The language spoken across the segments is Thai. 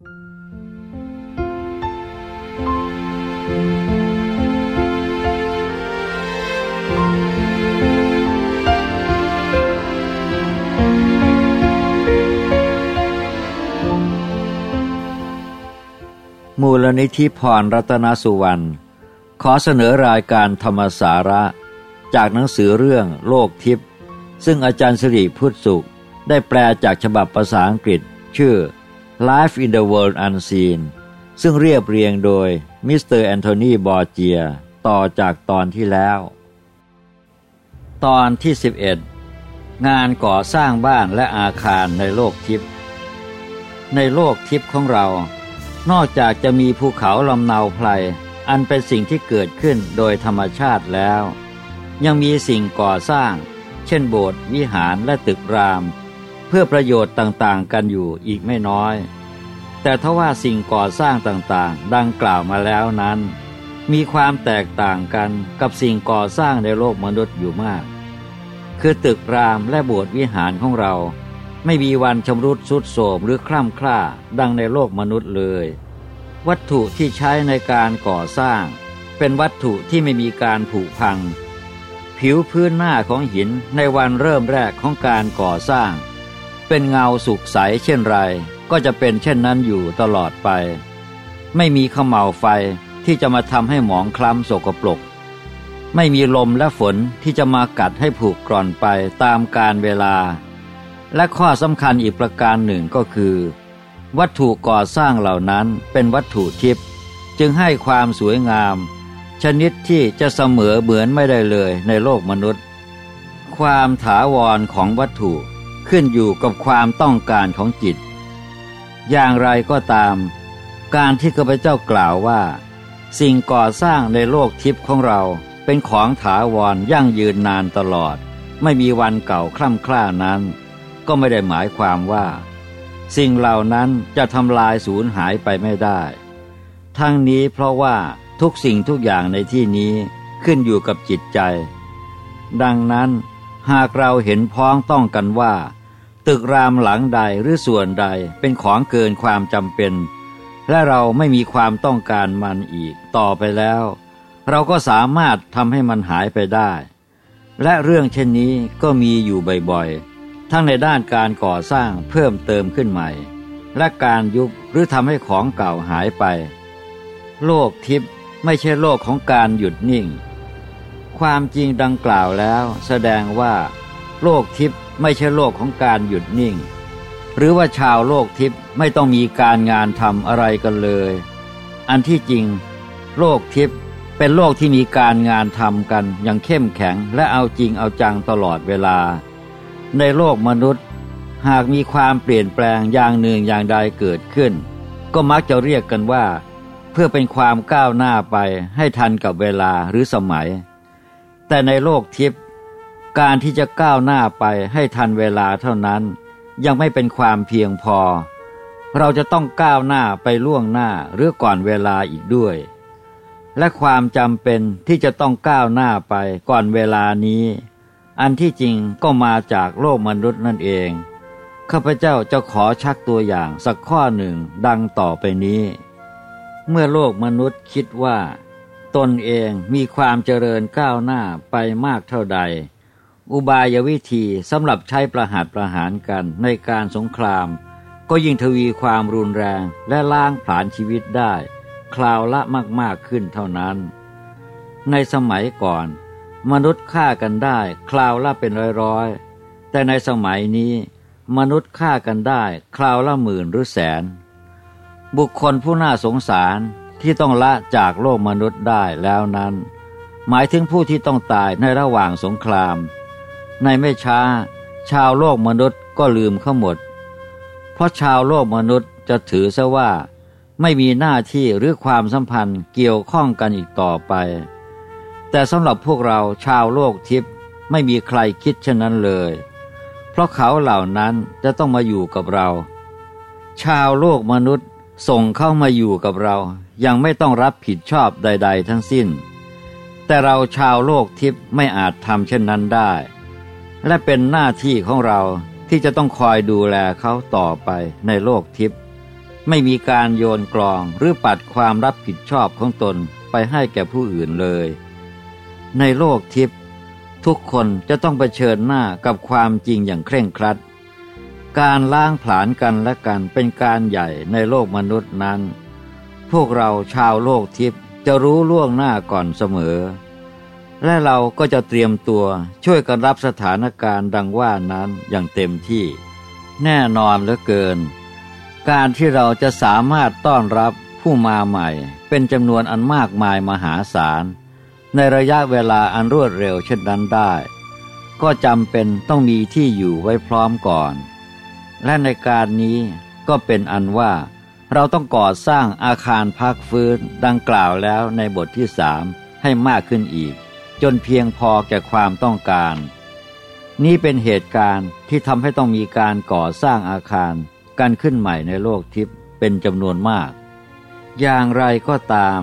มูลนิธิพรรัตนสุวรรณ ขอเสนอรายการธรรมสาระ จากหนังสือเรื่องโลกทิพย์ซึ่งอาจารย์สิริพุทธสุข ได้แปลจากฉบับภาษาอังกฤษ ชื่อ Life in the World Unseen ซึ่งเรียบเรียงโดยมิสเตอร์แอนโทนีบอร์เจียต่อจากตอนที่แล้ว ตอนที่ 11 งานก่อสร้างบ้านและอาคารในโลกทิพย์ในโลกทิพย์ของเรา นอกจากจะมีภูเขาลำเนาไพรอันเป็นสิ่งที่เกิดขึ้นโดยธรรมชาติแล้ว ยังมีสิ่งก่อสร้าง เช่นโบสถ์วิหารและตึกราม เพื่อประโยชน์ต่างๆ กันอยู่อีกไม่น้อย แต่ทว่าสิ่งก่อสร้างต่างๆ ดังกล่าวมาแล้วนั้น มีความแตกต่างกันกับสิ่งก่อสร้างในโลกมนุษย์อยู่มาก คือตึกรามและโบสถ์วิหารของเรา ไม่มีวันชำรุดสุดโสมหรือคล่ำคล้าดังในโลกมนุษย์เลย วัตถุที่ใช้ในการก่อสร้าง เป็นวัตถุที่ไม่มีการผุพัง ผิวพื้นหน้าของหินในวันเริ่มแรกของการก่อสร้าง เป็นเงาสุกใสเช่นไร ก็จะเป็นเช่นนั้นอยู่ตลอดไป ไม่มีขมเหลาไฟที่จะมาทำให้หมองคล้ำโสกปรกไม่มีลมและฝนที่จะมากัดให้ผูกกร่อนไปตามกาลเวลา และข้อสำคัญอีกประการหนึ่งก็คือ วัตถุก่อสร้างเหล่านั้นเป็นวัตถุทิพย์จึงให้ความสวยงาม ชนิดที่จะเสมอเหมือนไม่ได้เลยในโลกมนุษย์ ความถาวรของวัตถุ ขึ้นอยู่กับความต้องการของจิต อย่างไรก็ตาม การที่ข้าพเจ้ากล่าวว่า สิ่งก่อสร้างในโลกทิพย์ของเราเป็นของถาวรยั่งยืนนานตลอด ไม่มีวันเก่าคล่ำคล้านั้น ก็ไม่ได้หมายความว่า สิ่งเหล่านั้นจะทำลายสูญหายไปไม่ได้ ทั้งนี้เพราะว่าทุกสิ่งทุกอย่างในที่นี้ขึ้นอยู่กับจิตใจ ดังนั้นหากเราเห็นพ้องต้องกันว่า ตึกรามหลังใดหรือส่วนใดเป็นของเกินความจำเป็น และเราไม่มีความต้องการมันอีกต่อไปแล้ว เราก็สามารถทำให้มันหายไปได้ และเรื่องเช่นนี้ก็มีอยู่บ่อยๆ ทั้งในด้านการก่อสร้างเพิ่มเติมขึ้นใหม่ และการยุบหรือทำให้ของเก่าหายไป โลกทิพย์ไม่ใช่โลกของการหยุดนิ่ง ความจริงดังกล่าวแล้วแสดงว่า โลกทิพย์ ไม่ใช่โลกของการหยุดนิ่ง หรือว่าชาวโลกทิพย์ไม่ต้องมีการงานทำอะไรกันเลย อันที่จริง โลกทิพย์เป็นโลกที่มีการงานทำกันอย่างเข้มแข็งและเอาจริงเอาจังตลอดเวลา ในโลกมนุษย์ หากมีความเปลี่ยนแปลงอย่างหนึ่งอย่างใดเกิดขึ้น ก็มักจะเรียกกันว่า เพื่อเป็นความก้าวหน้าไปให้ทันกับเวลาหรือสมัย แต่ในโลกทิพย์ การที่จะก้าวหน้าไปให้ทันเวลาเท่านั้น ยังไม่เป็นความเพียงพอ เราจะต้องก้าวหน้าไปล่วงหน้าหรือก่อนเวลาอีกด้วย และความจำเป็นที่จะต้องก้าวหน้าไปก่อนเวลานี้ อันที่จริงก็มาจากโลกมนุษย์นั่นเองข้าพเจ้าจะขอชักตัวอย่างสักข้อหนึ่งดังต่อไปนี้ เมื่อโลกมนุษย์คิดว่า ตนเองมีความเจริญก้าวหน้าไปมากเท่าใด อุบายวิธีสำหรับใช้ประหัตประหารกันในการสงคราม ก็ยิ่งทวีความรุนแรงและล้างผลาญชีวิตได้ คราวละมากๆขึ้นเท่านั้น ในสมัยก่อน มนุษย์ฆ่ากันได้ คราวละเป็นร้อยๆ แต่ในสมัยนี้ มนุษย์ฆ่ากันได้ คราวละหมื่นหรือแสน บุคคลผู้น่าสงสารที่ต้องละจากโลกมนุษย์ได้แล้วนั้น หมายถึงผู้ที่ต้องตายในระหว่างสงคราม ในไม่ช้า ชาวโลกมนุษย์ก็ลืมเขาหมด เพราะชาวโลกมนุษย์จะถือซะว่า ไม่มีหน้าที่หรือความสัมพันธ์เกี่ยวข้องกันอีกต่อไป แต่สำหรับพวกเราชาวโลกทิพย์ไม่มีใครคิดเช่นนั้นเลย เพราะเขาเหล่านั้นจะต้องมาอยู่กับเรา ชาวโลกมนุษย์ส่งเข้ามาอยู่กับเรา ยังไม่ต้องรับผิดชอบใด ๆ ทั้งสิ้น แต่เราชาวโลกทิพย์ไม่อาจทำเช่นนั้นได้ และเป็นหน้าที่ของเราที่จะต้องคอยดูแลเขาต่อไปในโลกทิพย์ไม่มีการโยนกลองหรือปัดความรับผิดชอบของตนไปให้แก่ผู้อื่นเลย ในโลกทิพย์ทุกคนจะต้องเผชิญหน้ากับความจริงอย่างเคร่งครัด การล้างผลาญกันและกันเป็นการใหญ่ในโลกมนุษย์นั้น พวกเราชาวโลกทิพย์จะรู้ล่วงหน้าก่อนเสมอ และเราก็จะเตรียมตัวช่วยกันรับสถานการณ์ดังว่านั้นอย่างเต็มที่ แน่นอนเหลือเกิน การที่เราจะสามารถต้อนรับผู้มาใหม่ เป็นจำนวนอันมากมายมหาศาล ในระยะเวลาอันรวดเร็วเช่นนั้นได้ ก็จำเป็นต้องมีที่อยู่ไว้พร้อมก่อน และในการนี้ก็เป็นอันว่าเราต้องก่อสร้างอาคารพักฟื้นดังกล่าวแล้วในบทที่สามให้มากขึ้นอีก จนเพียงพอแก่ความต้องการ นี่เป็นเหตุการณ์ที่ทำให้ต้องมีการก่อสร้างอาคารกันขึ้นใหม่ในโลกทิพย์เป็นจำนวนมาก อย่างไรก็ตาม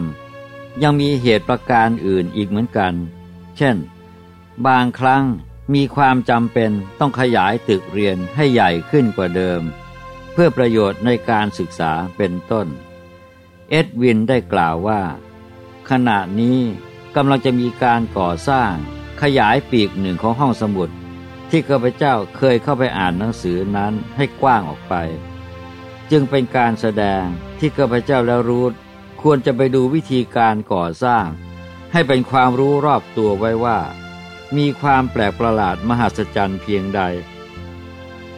ยังมีเหตุประการอื่นอีกเหมือนกัน เช่น บางครั้งมีความจำเป็นต้องขยายตึกเรียนให้ใหญ่ขึ้นกว่าเดิม เพื่อประโยชน์ในการศึกษาเป็นต้น เอ็ดวินได้กล่าวว่า ขณะนี้ กำลังจะมีการก่อสร้าง ขยายปีกหนึ่งของห้องสมุด ที่ข้าพเจ้าเคยเข้าไปอ่านหนังสือนั้นให้กว้างออกไป จึงเป็นการแสดงที่ข้าพเจ้าแล้วรู้ควรจะไปดูวิธีการก่อสร้าง ให้เป็นความรู้รอบตัวไว้ว่า มีความแปลกประหลาดมหัศจรรย์เพียงใด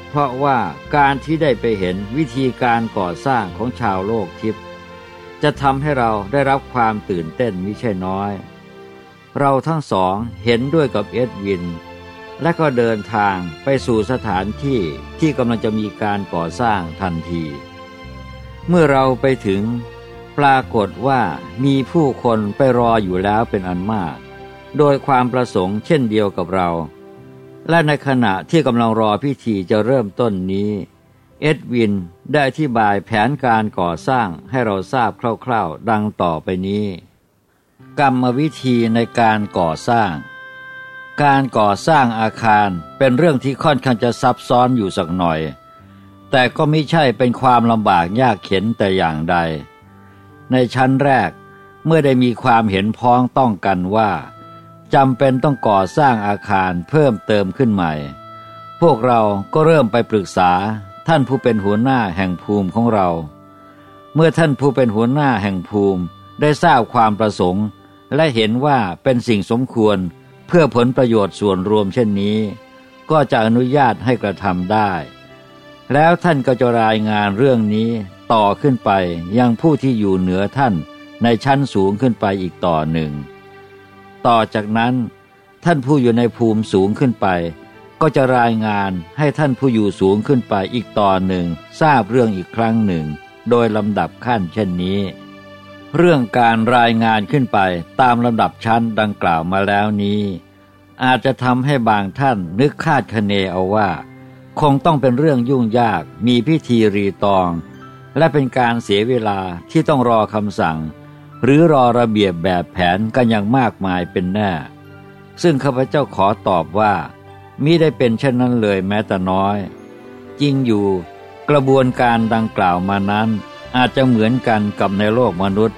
เพราะว่าการที่ได้ไปเห็นวิธีการก่อสร้างของชาวโลกทิพย์จะทำให้เราได้รับความตื่นเต้นมิใช่น้อย เราทั้งสองเห็นด้วยกับเอ็ดวิน และก็เดินทางไปสู่สถานที่ที่กำลังจะมีการก่อสร้างทันที เมื่อเราไปถึง ปรากฏว่ามีผู้คนไปรออยู่แล้วเป็นอันมาก โดยความประสงค์เช่นเดียวกับเรา และในขณะที่กำลังรอพิธีจะเริ่มต้นนี้ เอ็ดวินได้อธิบายแผนการก่อสร้างให้เราทราบคร่าว ๆ ดังต่อไปนี้ กรรมวิธีในการก่อสร้าง การก่อสร้างอาคารเป็นเรื่องที่ค่อนข้างจะซับซ้อนอยู่สักหน่อย แต่ก็ไม่ใช่เป็นความลำบากยากเข็นแต่อย่างใด ในชั้นแรกเมื่อได้มีความเห็นพ้องต้องกันว่าจำเป็นต้องก่อสร้างอาคารเพิ่มเติมขึ้นใหม่ พวกเราก็เริ่มไปปรึกษาท่านผู้เป็นหัวหน้าแห่งภูมิของเรา เมื่อท่านผู้เป็นหัวหน้าแห่งภูมิได้ทราบความประสงค์ และเห็นว่าเป็นสิ่งสมควรเพื่อผลประโยชน์ส่วนรวมเช่นนี้ ก็จะอนุญาตให้กระทำได้ แล้วท่านก็จะรายงานเรื่องนี้ต่อขึ้นไปยังผู้ที่อยู่เหนือท่านในชั้นสูงขึ้นไปอีกต่อหนึ่ง ต่อจากนั้น ท่านผู้อยู่ในภูมิสูงขึ้นไป ก็จะรายงานให้ท่านผู้อยู่สูงขึ้นไปอีกต่อหนึ่ง ทราบเรื่องอีกครั้งหนึ่ง โดยลำดับขั้นเช่นนี้ เรื่องการรายงานขึ้นไปตามลำดับชั้นดังกล่าวมาแล้วนี้ อาจจะทำให้บางท่านนึกคาดคะเนเอาว่า คงต้องเป็นเรื่องยุ่งยากมีพิธีรีตอง และเป็นการเสียเวลาที่ต้องรอคำสั่ง หรือรอระเบียบแบบแผนกันอย่างมากมายเป็นแน่ ซึ่งข้าพเจ้าขอตอบว่ามิได้เป็นเช่นนั้นเลยแม้แต่น้อย จริงอยู่กระบวนการดังกล่าวมานั้น อาจจะเหมือนกันกับในโลกมนุษย์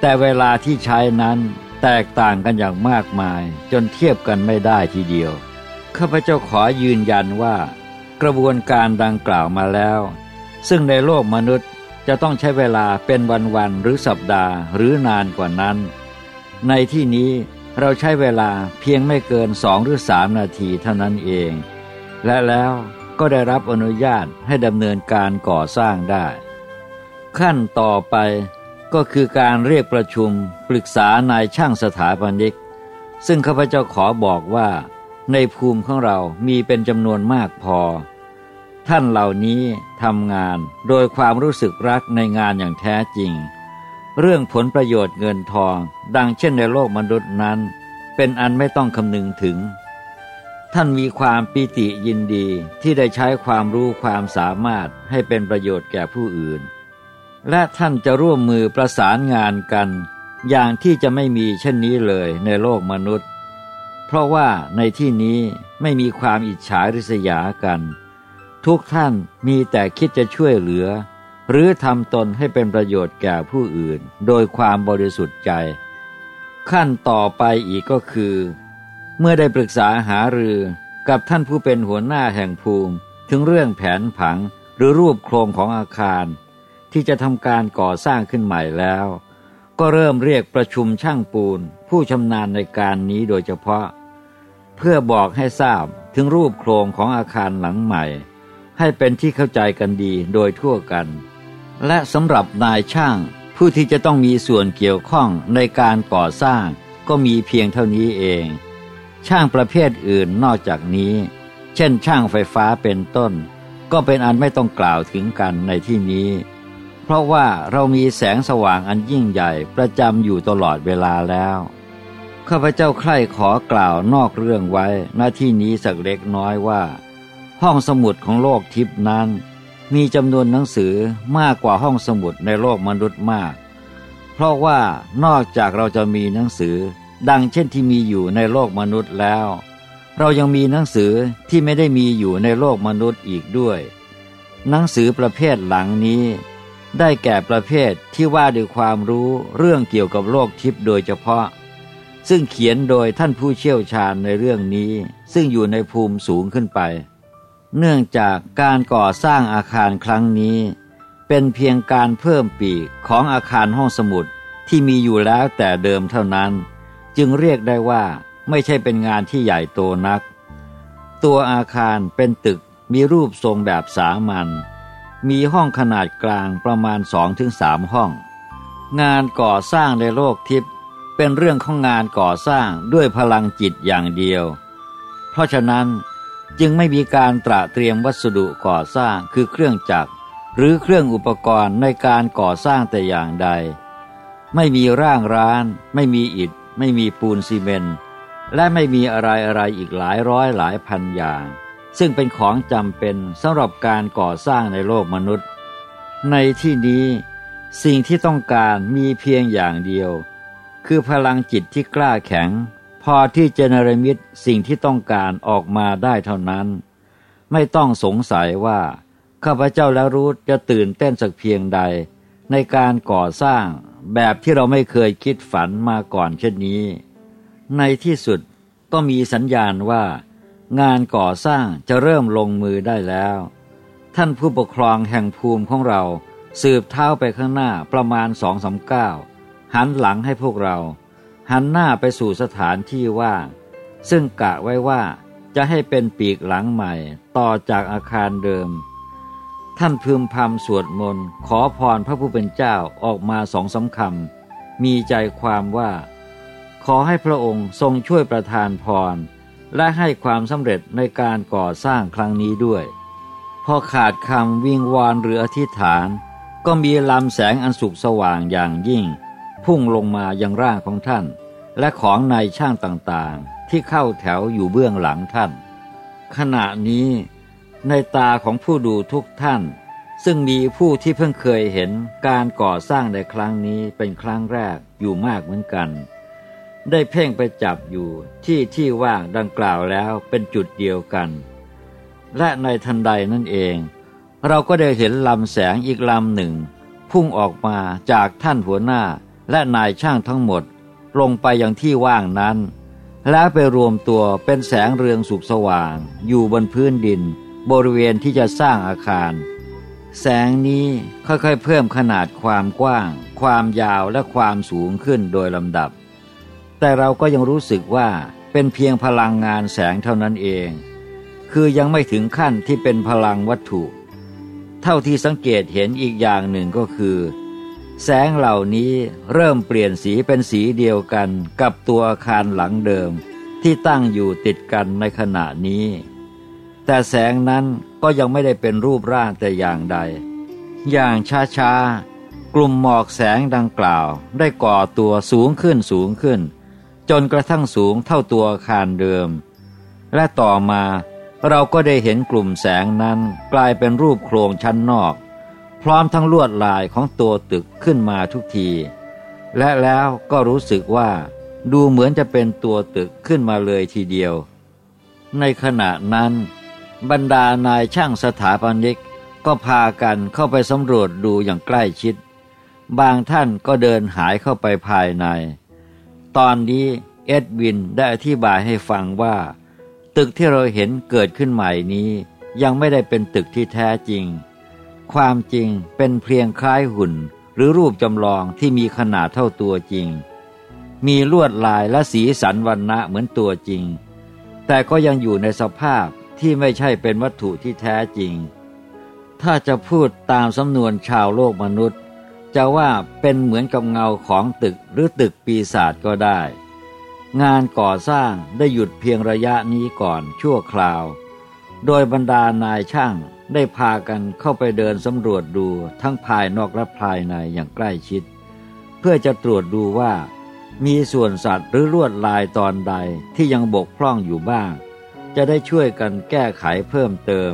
แต่เวลาที่ใช้นั้นแตกต่างกันอย่างมากมาย จนเทียบกันไม่ได้ทีเดียวข้าพเจ้าขอยืนยันว่า กระบวนการดังกล่าวมาแล้ว ซึ่งในโลกมนุษย์จะต้องใช้เวลาเป็นวันๆหรือสัปดาห์หรือนานกว่านั้น ในที่นี้เราใช้เวลาเพียงไม่เกินสองหรือสามนาทีเท่านั้นเอง และแล้วก็ได้รับอนุญาตให้ดำเนินการก่อสร้างได้ ขั้นต่อไปก็คือการเรียกประชุมปรึกษานายช่างสถาปนิก ซึ่งข้าพเจ้าขอบอกว่า ในภูมิของเรามีเป็นจำนวนมากพอ ท่านเหล่านี้ทำงานโดยความรู้สึกรักในงานอย่างแท้จริง เรื่องผลประโยชน์เงินทอง ดังเช่นในโลกมนุษย์นั้น เป็นอันไม่ต้องคำนึงถึง ท่านมีความปีติยินดีที่ได้ใช้ความรู้ความสามารถให้เป็นประโยชน์แก่ผู้อื่น และท่านจะร่วมมือประสานงานกัน อย่างที่จะไม่มีเช่นนี้เลยในโลกมนุษย์ เพราะว่าในที่นี้ไม่มีความอิจฉาริษยากัน ทุกท่านมีแต่คิดจะช่วยเหลือ หรือทำตนให้เป็นประโยชน์แก่ผู้อื่น โดยความบริสุทธิ์ใจ ขั้นต่อไปอีกก็คือ เมื่อได้ปรึกษาหารือกับท่านผู้เป็นหัวหน้าแห่งภูมิ ถึงเรื่องแผนผังหรือรูปโครงของอาคาร ที่จะทำการก่อสร้างขึ้นใหม่แล้ว ก็เริ่มเรียกประชุมช่างปูน ผู้ชำนาญในการนี้โดยเฉพาะ เพื่อบอกให้ทราบถึงรูปโครงของอาคารหลังใหม่ ให้เป็นที่เข้าใจกันดีโดยทั่วกัน และสำหรับนายช่างผู้ที่จะต้องมีส่วนเกี่ยวข้องในการก่อสร้าง ก็มีเพียงเท่านี้เอง ช่างประเภทอื่นนอกจากนี้ เช่น ช่างไฟฟ้าเป็นต้น ก็เป็นอันไม่ต้องกล่าวถึงกันในที่นี้ เพราะว่าเรามีแสงสว่างอันยิ่งใหญ่ประจำอยู่ตลอดเวลาแล้วข้าพเจ้าใคร่ขอกล่าวนอกเรื่องไว้หน้าที่นี้สักเล็กน้อยว่า ห้องสมุดของโลกทิพนั้น มีจำนวนหนังสือมากกว่าห้องสมุดในโลกมนุษย์มาก เพราะว่านอกจากเราจะมีหนังสือ ดังเช่นที่มีอยู่ในโลกมนุษย์แล้ว เรายังมีหนังสือที่ไม่ได้มีอยู่ในโลกมนุษย์อีกด้วย หนังสือประเภทหลังนี้ ได้แก่ประเภทที่ว่าด้วยความรู้เรื่องเกี่ยวกับโลกทิพย์โดยเฉพาะ ซึ่งเขียนโดยท่านผู้เชี่ยวชาญในเรื่องนี้ ซึ่งอยู่ในภูมิสูงขึ้นไป เนื่องจากการก่อสร้างอาคารครั้งนี้ เป็นเพียงการเพิ่มปีกของอาคารห้องสมุดที่มีอยู่แล้วแต่เดิมเท่านั้น จึงเรียกได้ว่าไม่ใช่เป็นงานที่ใหญ่โตนัก ตัวอาคารเป็นตึกมีรูปทรงแบบสามัญ มีห้องขนาดกลางประมาณสองถึงสามห้อง งานก่อสร้างในโลกทิพย์เป็นเรื่องของงานก่อสร้างด้วยพลังจิตอย่างเดียว เพราะฉะนั้นจึงไม่มีการตระเตรียมวัสดุก่อสร้างคือเครื่องจักร หรือเครื่องอุปกรณ์ในการก่อสร้างแต่อย่างใด ไม่มีร่างร้าน ไม่มีอิฐ ไม่มีปูนซีเมนต์และไม่มีอะไรอะไรอีกหลายร้อยหลายพันอย่าง ซึ่งเป็นของจำเป็นสำหรับการก่อสร้างในโลกมนุษย์ ในที่นี้สิ่งที่ต้องการมีเพียงอย่างเดียว คือพลังจิตที่กล้าแข็ง พอที่จะนรมิตสิ่งที่ต้องการออกมาได้เท่านั้น ไม่ต้องสงสัยว่า ข้าพเจ้าและรู้จะตื่นเต้นสักเพียงใด ในการก่อสร้างแบบที่เราไม่เคยคิดฝันมาก่อนเช่นนี้ ในที่สุดก็มีสัญญาณว่า งานก่อสร้างจะเริ่มลงมือได้แล้ว ท่านผู้ปกครองแห่งภูมิของเรา สืบเท้าไปข้างหน้าประมาณสองสาก้าหันหลังให้พวกเรา หันหน้าไปสู่สถานที่ว่างซึ่งกะไว้ว่าจะให้เป็นปีกหลังใหม่ต่อจากอาคารเดิม ท่านพึมพำสวดมนต์ขอพรพระผู้เป็นเจ้าออกมาสองสาคำมีใจความว่า ขอให้พระองค์ทรงช่วยประทานพร และให้ความสำเร็จในการก่อสร้างครั้งนี้ด้วย พอขาดคำวิงวอนหรืออธิษฐาน ก็มีลำแสงอันสุกสว่างอย่างยิ่ง พุ่งลงมายังร่างของท่าน และของนายช่างต่างๆ ที่เข้าแถวอยู่เบื้องหลังท่าน ขณะนี้ ในตาของผู้ดูทุกท่าน ซึ่งมีผู้ที่เพิ่งเคยเห็นการก่อสร้างในครั้งนี้เป็นครั้งแรกอยู่มากเหมือนกัน ได้เพ่งไปจับอยู่ที่ที่ว่างดังกล่าวแล้วเป็นจุดเดียวกัน และในทันใดนั่นเอง เราก็ได้เห็นลำแสงอีกลำหนึ่ง พุ่งออกมาจากท่านหัวหน้าและนายช่างทั้งหมด ลงไปยังที่ว่างนั้น แล้วไปรวมตัวเป็นแสงเรืองสุกสว่าง อยู่บนพื้นดิน บริเวณที่จะสร้างอาคาร แสงนี้ค่อยๆเพิ่มขนาดความกว้าง ความยาวและความสูงขึ้นโดยลำดับ แต่เราก็ยังรู้สึกว่าเป็นเพียงพลังงานแสงเท่านั้นเอง คือยังไม่ถึงขั้นที่เป็นพลังวัตถุ เท่าที่สังเกตเห็นอีกอย่างหนึ่งก็คือ แสงเหล่านี้เริ่มเปลี่ยนสีเป็นสีเดียวกันกับตัวอาคารหลังเดิมที่ตั้งอยู่ติดกันในขณะนี้ แต่แสงนั้นก็ยังไม่ได้เป็นรูปร่างแต่อย่างใด อย่างช้าๆ กลุ่มหมอกแสงดังกล่าวได้ก่อตัวสูงขึ้นสูงขึ้น จนกระทั่งสูงเท่าตัวอาคารเดิม และต่อมาเราก็ได้เห็นกลุ่มแสงนั้นกลายเป็นรูปโครงชั้นนอก พร้อมทั้งลวดลายของตัวตึกขึ้นมาทุกที และแล้วก็รู้สึกว่า ดูเหมือนจะเป็นตัวตึกขึ้นมาเลยทีเดียว ในขณะนั้น บรรดานายช่างสถาปนิกก็พากันเข้าไปสำรวจดูอย่างใกล้ชิด บางท่านก็เดินหายเข้าไปภายใน ตอนนี้เอ็ดวินได้อธิบายให้ฟังว่า ตึกที่เราเห็นเกิดขึ้นใหม่นี้ ยังไม่ได้เป็นตึกที่แท้จริง ความจริงเป็นเพียงคล้ายหุ่น หรือรูปจำลองที่มีขนาดเท่าตัวจริง มีลวดลายและสีสันวันณะเหมือนตัวจริง แต่ก็ยังอยู่ในสภาพที่ไม่ใช่เป็นวัตถุที่แท้จริง ถ้าจะพูดตามสำนวนชาวโลกมนุษย์ จะว่าเป็นเหมือนกับเงาของตึกหรือตึกปีศาจก็ได้ งานก่อสร้างได้หยุดเพียงระยะนี้ก่อนชั่วคราว โดยบรรดานายช่างได้พากันเข้าไปเดินสำรวจดูทั้งภายนอกและภายในอย่างใกล้ชิด เพื่อจะตรวจดูว่ามีส่วนสัตว์หรือลวดลายตอนใดที่ยังบกพร่องอยู่บ้าง จะได้ช่วยกันแก้ไขเพิ่มเติม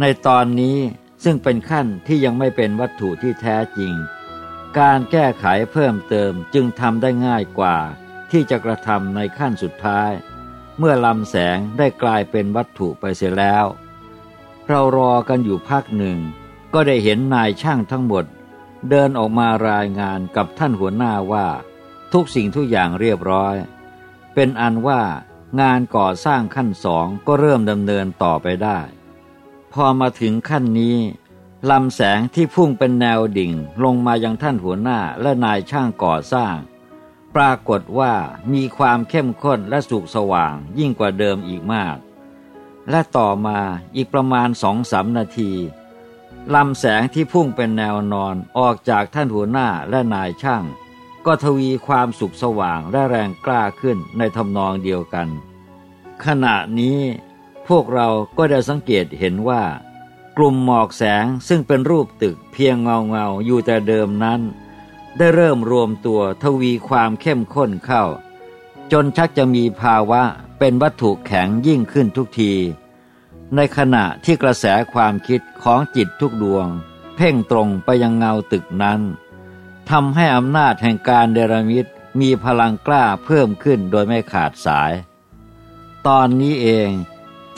ในตอนนี้ ซึ่งเป็นขั้นที่ยังไม่เป็นวัตถุที่แท้จริง การแก้ไขเพิ่มเติมจึงทำได้ง่ายกว่า ที่จะกระทำในขั้นสุดท้าย เมื่อลำแสงได้กลายเป็นวัตถุไปเสียแล้ว เรารอกันอยู่พักหนึ่ง ก็ได้เห็นนายช่างทั้งหมด เดินออกมารายงานกับท่านหัวหน้าว่า ทุกสิ่งทุกอย่างเรียบร้อย เป็นอันว่างานก่อสร้างขั้นสองก็เริ่มดำเนินต่อไปได้ พอมาถึงขั้นนี้ลำแสงที่พุ่งเป็นแนวดิ่งลงมายังท่านหัวหน้าและนายช่างก่อสร้าง ปรากฏว่ามีความเข้มข้นและสุกสว่างยิ่งกว่าเดิมอีกมาก และต่อมาอีกประมาณสองสามนาทีลำแสงที่พุ่งเป็นแนวนอนออกจากท่านหัวหน้าและนายช่าง ก็ทวีความสุขสว่างและแรงกล้าขึ้นในทำนองเดียวกัน ขณะนี้ พวกเราก็ได้สังเกตเห็นว่า กลุ่มหมอกแสงซึ่งเป็นรูปตึกเพียงเงาเงาอยู่แต่เดิมนั้น ได้เริ่มรวมตัวทวีความเข้มข้นเข้า จนชักจะมีภาวะเป็นวัตถุแข็งยิ่งขึ้นทุกที ในขณะที่กระแสความคิดของจิตทุกดวง เพ่งตรงไปยังเงาตึกนั้นทำให้อำนาจแห่งการเดรมิตมีพลังกล้าเพิ่มขึ้นโดยไม่ขาดสาย ตอนนี้เอง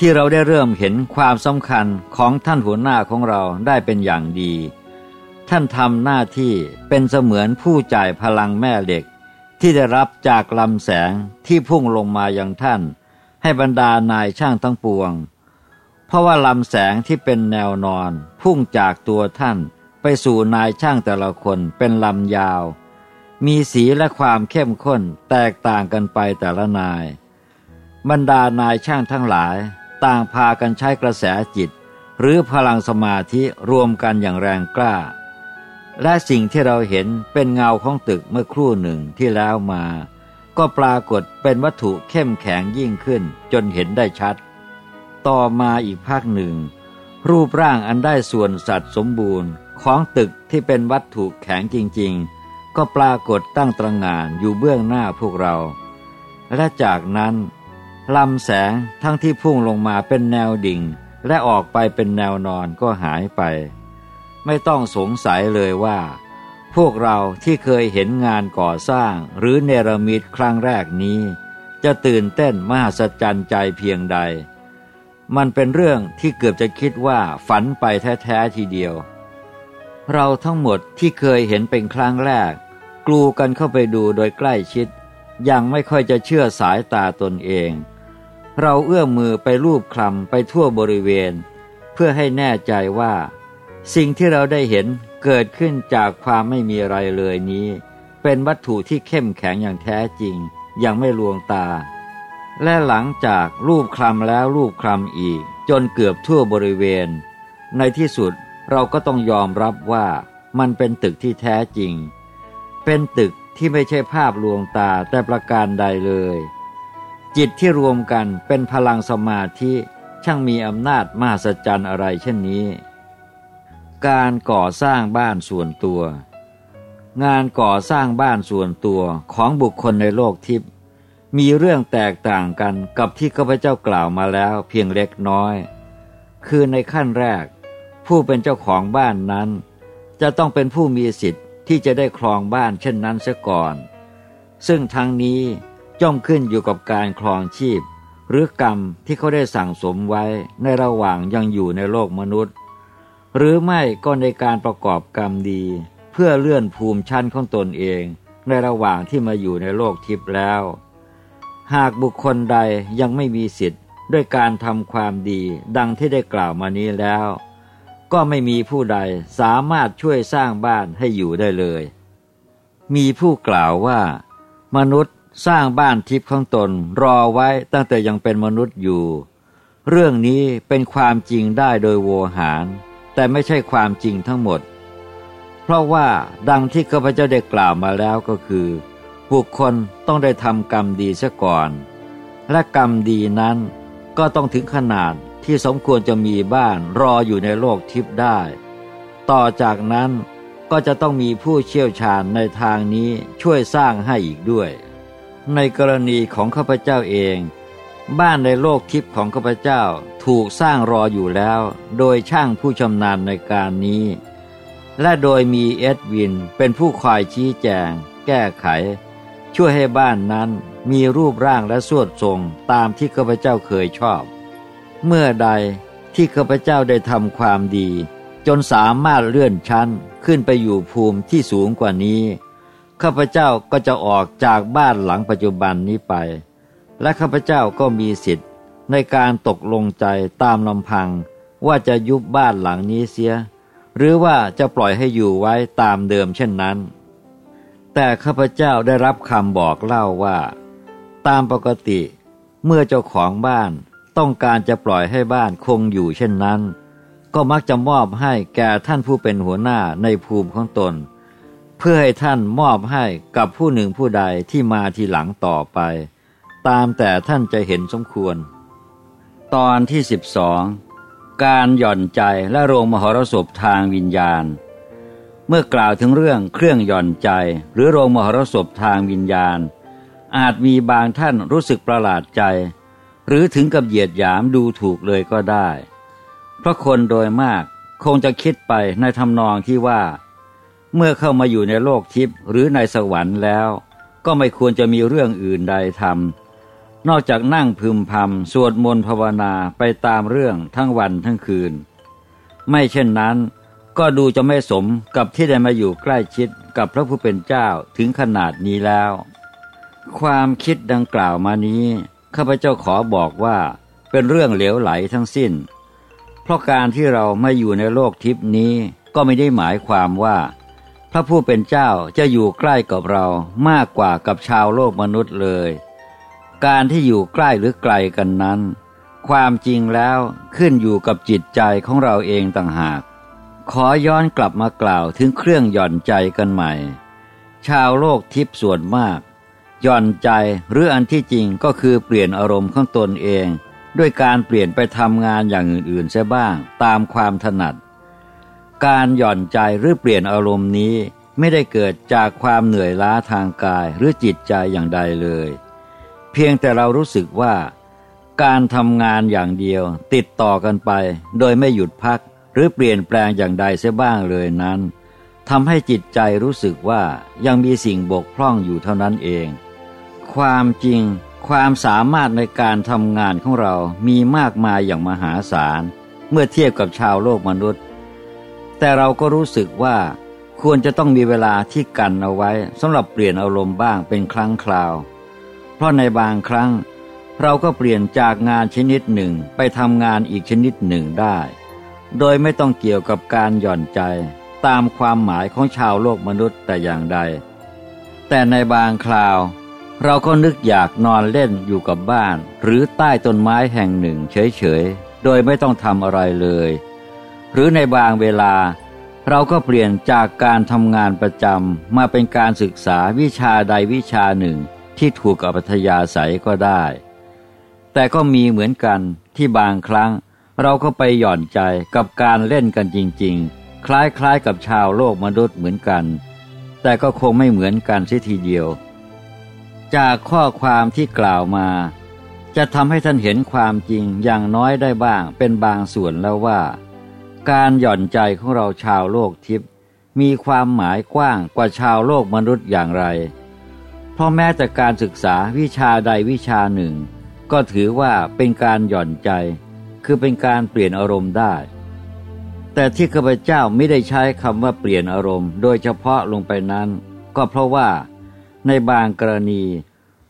ที่เราได้เริ่มเห็นความสำคัญของท่านหัวหน้าของเราได้เป็นอย่างดี ท่านทำหน้าที่เป็นเสมือนผู้จ่ายพลังแม่เหล็ก ที่ได้รับจากลำแสงที่พุ่งลงมาอย่างท่าน ให้บรรดานายช่างทั้งปวง เพราะว่าลำแสงที่เป็นแนวนอน พุ่งจากตัวท่านไปสู่นายช่างแต่ละคนเป็นลำยาว มีสีและความเข้มข้นแตกต่างกันไปแต่ละนาย บรรดานายช่างทั้งหลาย ต่างพากันใช้กระแสจิต หรือพลังสมาธิรวมกันอย่างแรงกล้า และสิ่งที่เราเห็นเป็นเงาของตึกเมื่อครู่หนึ่งที่แล้วมา ก็ปรากฏเป็นวัตถุเข้มแข็งยิ่งขึ้นจนเห็นได้ชัด ต่อมาอีกภาคหนึ่ง รูปร่างอันได้ส่วนสัตว์สมบูรณ์ของตึกที่เป็นวัตถุแข็งจริง ๆ ก็ปรากฏตั้งตระงานอยู่เบื้องหน้าพวกเรา และจากนั้น ลำแสงทั้งที่พุ่งลงมาเป็นแนวดิ่ง และออกไปเป็นแนวนอนก็หายไป ไม่ต้องสงสัยเลยว่า พวกเราที่เคยเห็นงานก่อสร้างหรือเนรมิตครั้งแรกนี้ จะตื่นเต้นมหัศจรรย์ใจเพียงใด มันเป็นเรื่องที่เกือบจะคิดว่าฝันไปแท้ๆทีเดียว เราทั้งหมดที่เคยเห็นเป็นครั้งแรก กลูกันเข้าไปดูโดยใกล้ชิด ยังไม่ค่อยจะเชื่อสายตาตนเอง เราเอื้อมมือไปรูปคลำไปทั่วบริเวณ เพื่อให้แน่ใจว่า สิ่งที่เราได้เห็นเกิดขึ้นจากความไม่มีอะไรเลยนี้ เป็นวัตถุที่เข้มแข็งอย่างแท้จริง ยังไม่ลวงตา และหลังจากรูปคลำแล้วรูปคลำอีก จนเกือบทั่วบริเวณ ในที่สุดเราก็ต้องยอมรับว่ามันเป็นตึกที่แท้จริง เป็นตึกที่ไม่ใช่ภาพลวงตาแต่ประการใดเลย จิตที่รวมกันเป็นพลังสมาธิช่างมีอำนาจมหัศจรรย์อะไรเช่นนี้ การก่อสร้างบ้านส่วนตัว งานก่อสร้างบ้านส่วนตัวของบุคคลในโลกทิพย์มีเรื่องแตกต่างกันกับที่ข้าพเจ้ากล่าวมาแล้วเพียงเล็กน้อย คือในขั้นแรก ผู้เป็นเจ้าของบ้านนั้น จะต้องเป็นผู้มีสิทธิ์ที่จะได้ครองบ้านเช่นนั้นเสียก่อน ซึ่งทางนี้ จ้องขึ้นอยู่กับการครองชีพ หรือกรรมที่เขาได้สั่งสมไว้ในระหว่างยังอยู่ในโลกมนุษย์ หรือไม่ก็ในการประกอบกรรมดี เพื่อเลื่อนภูมิชั้นของตนเอง ในระหว่างที่มาอยู่ในโลกทิพย์แล้ว หากบุคคลใดยังไม่มีสิทธิ์ ด้วยการทำความดีดังที่ได้กล่าวมานี้แล้ว ก็ไม่มีผู้ใดสามารถช่วยสร้างบ้านให้อยู่ได้เลย มีผู้กล่าวว่า มนุษย์ สร้างบ้านทิพย์ของตนรอไว้ตั้งแต่ยังเป็นมนุษย์อยู่ เรื่องนี้เป็นความจริงได้โดยโวหาร แต่ไม่ใช่ความจริงทั้งหมด เพราะว่าดังที่ข้าพเจ้าได้กล่าวมาแล้วก็คือ บุคคลต้องได้ทำกรรมดีซะก่อน และกรรมดีนั้นก็ต้องถึงขนาดที่สมควรจะมีบ้านรออยู่ในโลกทิพย์ได้ ต่อจากนั้นก็จะต้องมีผู้เชี่ยวชาญในทางนี้ช่วยสร้างให้อีกด้วย ในกรณีของข้าพเจ้าเอง บ้านในโลกทิพย์ของข้าพเจ้าถูกสร้างรออยู่แล้ว โดยช่างผู้ชำนาญในการนี้ และโดยมีเอ็ดวินเป็นผู้คอยชี้แจง แก้ไข ช่วยให้บ้านนั้นมีรูปร่างและสวดทรงตามที่ข้าพเจ้าเคยชอบ เมื่อใดที่ข้าพเจ้าได้ทำความดี จนสามารถเลื่อนชั้นขึ้นไปอยู่ภูมิที่สูงกว่านี้ ข้าพเจ้าก็จะออกจากบ้านหลังปัจจุบันนี้ไป และข้าพเจ้าก็มีสิทธิ์ ในการตกลงใจตามลำพังว่าจะยุบบ้านหลังนี้เสีย หรือว่าจะปล่อยให้อยู่ไว้ตามเดิมเช่นนั้น แต่ข้าพเจ้าได้รับคำบอกเล่าว่า ตามปกติเมื่อเจ้าของบ้านต้องการจะปล่อยให้บ้านคงอยู่เช่นนั้น ก็มักจะมอบให้แก่ท่านผู้เป็นหัวหน้าในภูมิของตน พื่อให้ท่านมอบให้กับผู้หนึ่งผู้ใดที่มาทีหลังต่อไป ตามแต่ท่านจะเห็นสมควร ตอนที่สิบสองการหย่อนใจและโรงมหรสพทางวิญญาณ เมื่อกล่าวถึงเรื่องเครื่องหย่อนใจ หรือโรงมหรสพทางวิญญาณ อาจมีบางท่านรู้สึกประหลาดใจ หรือถึงกับเหยียดหยามดูถูกเลยก็ได้ เพราะคนโดยมากคงจะคิดไปในทำนองที่ว่า เมื่อเข้ามาอยู่ในโลกทิพย์หรือในสวรรค์แล้ว ก็ไม่ควรจะมีเรื่องอื่นใดทำนอกจากนั่งพึมพำสวดมนต์ภาวนาไปตามเรื่องทั้งวันทั้งคืน ไม่เช่นนั้น ก็ดูจะไม่สมกับที่ได้มาอยู่ใกล้ชิดกับพระผู้เป็นเจ้าถึงขนาดนี้แล้ว ความคิดดังกล่าวมานี้ข้าพเจ้าขอบอกว่าเป็นเรื่องเหลวไหลทั้งสิ้น เพราะการที่เราไม่อยู่ในโลกทิพนี้ก็ไม่ได้หมายความว่า พระผู้เป็นเจ้าจะอยู่ใกล้กับเรามากกว่ากับชาวโลกมนุษย์เลย การที่อยู่ใกล้หรือไกลกันนั้น ความจริงแล้วขึ้นอยู่กับจิตใจของเราเองต่างหาก ขอย้อนกลับมากล่าวถึงเครื่องหย่อนใจกันใหม่ ชาวโลกทิพย์ส่วนมาก หย่อนใจหรืออันที่จริงก็คือเปลี่ยนอารมณ์ของตนเอง ด้วยการเปลี่ยนไปทำงานอย่างอื่นๆเสียบ้างตามความถนัด การหย่อนใจหรือเปลี่ยนอารมณ์นี้ไม่ได้เกิดจากความเหนื่อยล้าทางกายหรือจิตใจอย่างใดเลย เพียงแต่เรารู้สึกว่า การทำงานอย่างเดียวติดต่อกันไป โดยไม่หยุดพัก หรือเปลี่ยนแปลงอย่างใดเสียบ้างเลยนั้นทำให้จิตใจรู้สึกว่ายังมีสิ่งบกพร่องอยู่เท่านั้นเอง ความจริง ความสามารถในการทำงานของเรามีมากมายอย่างมหาศาล เมื่อเทียบกับชาวโลกมนุษย์ แต่เราก็รู้สึกว่าควรจะต้องมีเวลาที่กันเอาไว้สำหรับเปลี่ยนอารมณ์บ้างเป็นครั้งคราว เพราะในบางครั้ง เราก็เปลี่ยนจากงานชนิดหนึ่งไปทำงานอีกชนิดหนึ่งได้ โดยไม่ต้องเกี่ยวกับการหย่อนใจตามความหมายของชาวโลกมนุษย์แต่อย่างใด แต่ในบางคราว เราก็นึกอยากนอนเล่นอยู่กับบ้าน หรือใต้ต้นไม้แห่งหนึ่งเฉยๆ โดยไม่ต้องทำอะไรเลย หรือในบางเวลา เราก็เปลี่ยนจากการทำงานประจำมาเป็นการศึกษาวิชาใดวิชาหนึ่งที่ถูกกับปัทยาศัยก็ได้ แต่ก็มีเหมือนกันที่บางครั้ง เราก็ไปหย่อนใจกับการเล่นกันจริง ๆ คล้ายๆกับชาวโลกมนุษย์เหมือนกัน แต่ก็คงไม่เหมือนกันเสียทีเดียว จากข้อความที่กล่าวมา จะทำให้ท่านเห็นความจริงอย่างน้อยได้บ้างเป็นบางส่วนแล้วว่า การหย่อนใจของเราชาวโลกทิพย์มีความหมายกว้างกว่าชาวโลกมนุษย์อย่างไร เพราะแม้แต่การศึกษาวิชาใดวิชาหนึ่ง ก็ถือว่าเป็นการหย่อนใจ คือเป็นการเปลี่ยนอารมณ์ได้ แต่ที่ข้าพเจ้าไม่ได้ใช้คำว่าเปลี่ยนอารมณ์ โดยเฉพาะลงไปนั้น ก็เพราะว่าในบางกรณี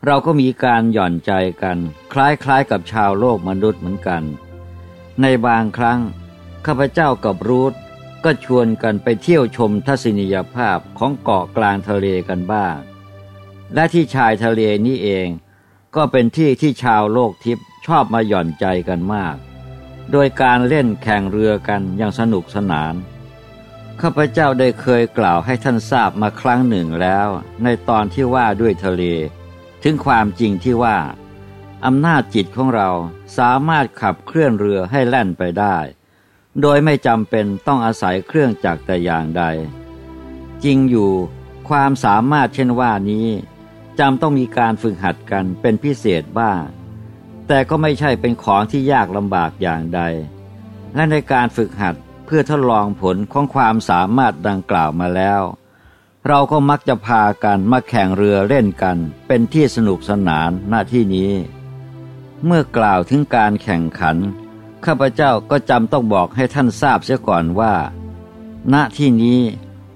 เราก็มีการหย่อนใจกัน คล้ายๆกับชาวโลกมนุษย์เหมือนกัน ในบางครั้ง ข้าพเจ้ากับรูทก็ชวนกันไปเที่ยวชมทัศนียภาพของเกาะกลางทะเลกันบ้าง และที่ชายทะเลนี้เอง ก็เป็นที่ที่ชาวโลกทิพย์ชอบมาหย่อนใจกันมาก โดยการเล่นแข่งเรือกันอย่างสนุกสนานข้าพเจ้าได้เคยกล่าวให้ท่านทราบมาครั้งหนึ่งแล้ว ในตอนที่ว่าด้วยทะเล ถึงความจริงที่ว่าอำนาจจิตของเราสามารถขับเคลื่อนเรือให้แล่นไปได้ โดยไม่จำเป็นต้องอาศัยเครื่องจักรแต่อย่างใด จริงอยู่ความสามารถเช่นว่านี้จำต้องมีการฝึกหัดกันเป็นพิเศษบ้าง แต่ก็ไม่ใช่เป็นของที่ยากลำบากอย่างใด และในการฝึกหัดเพื่อทดลองผลของความสามารถดังกล่าวมาแล้ว เราก็มักจะพากันมาแข่งเรือเล่นกันเป็นที่สนุกสนานหน้าที่นี้ เมื่อกล่าวถึงการแข่งขัน ข้าพเจ้าก็จำต้องบอกให้ท่านทราบเสียก่อนว่า ณที่นี้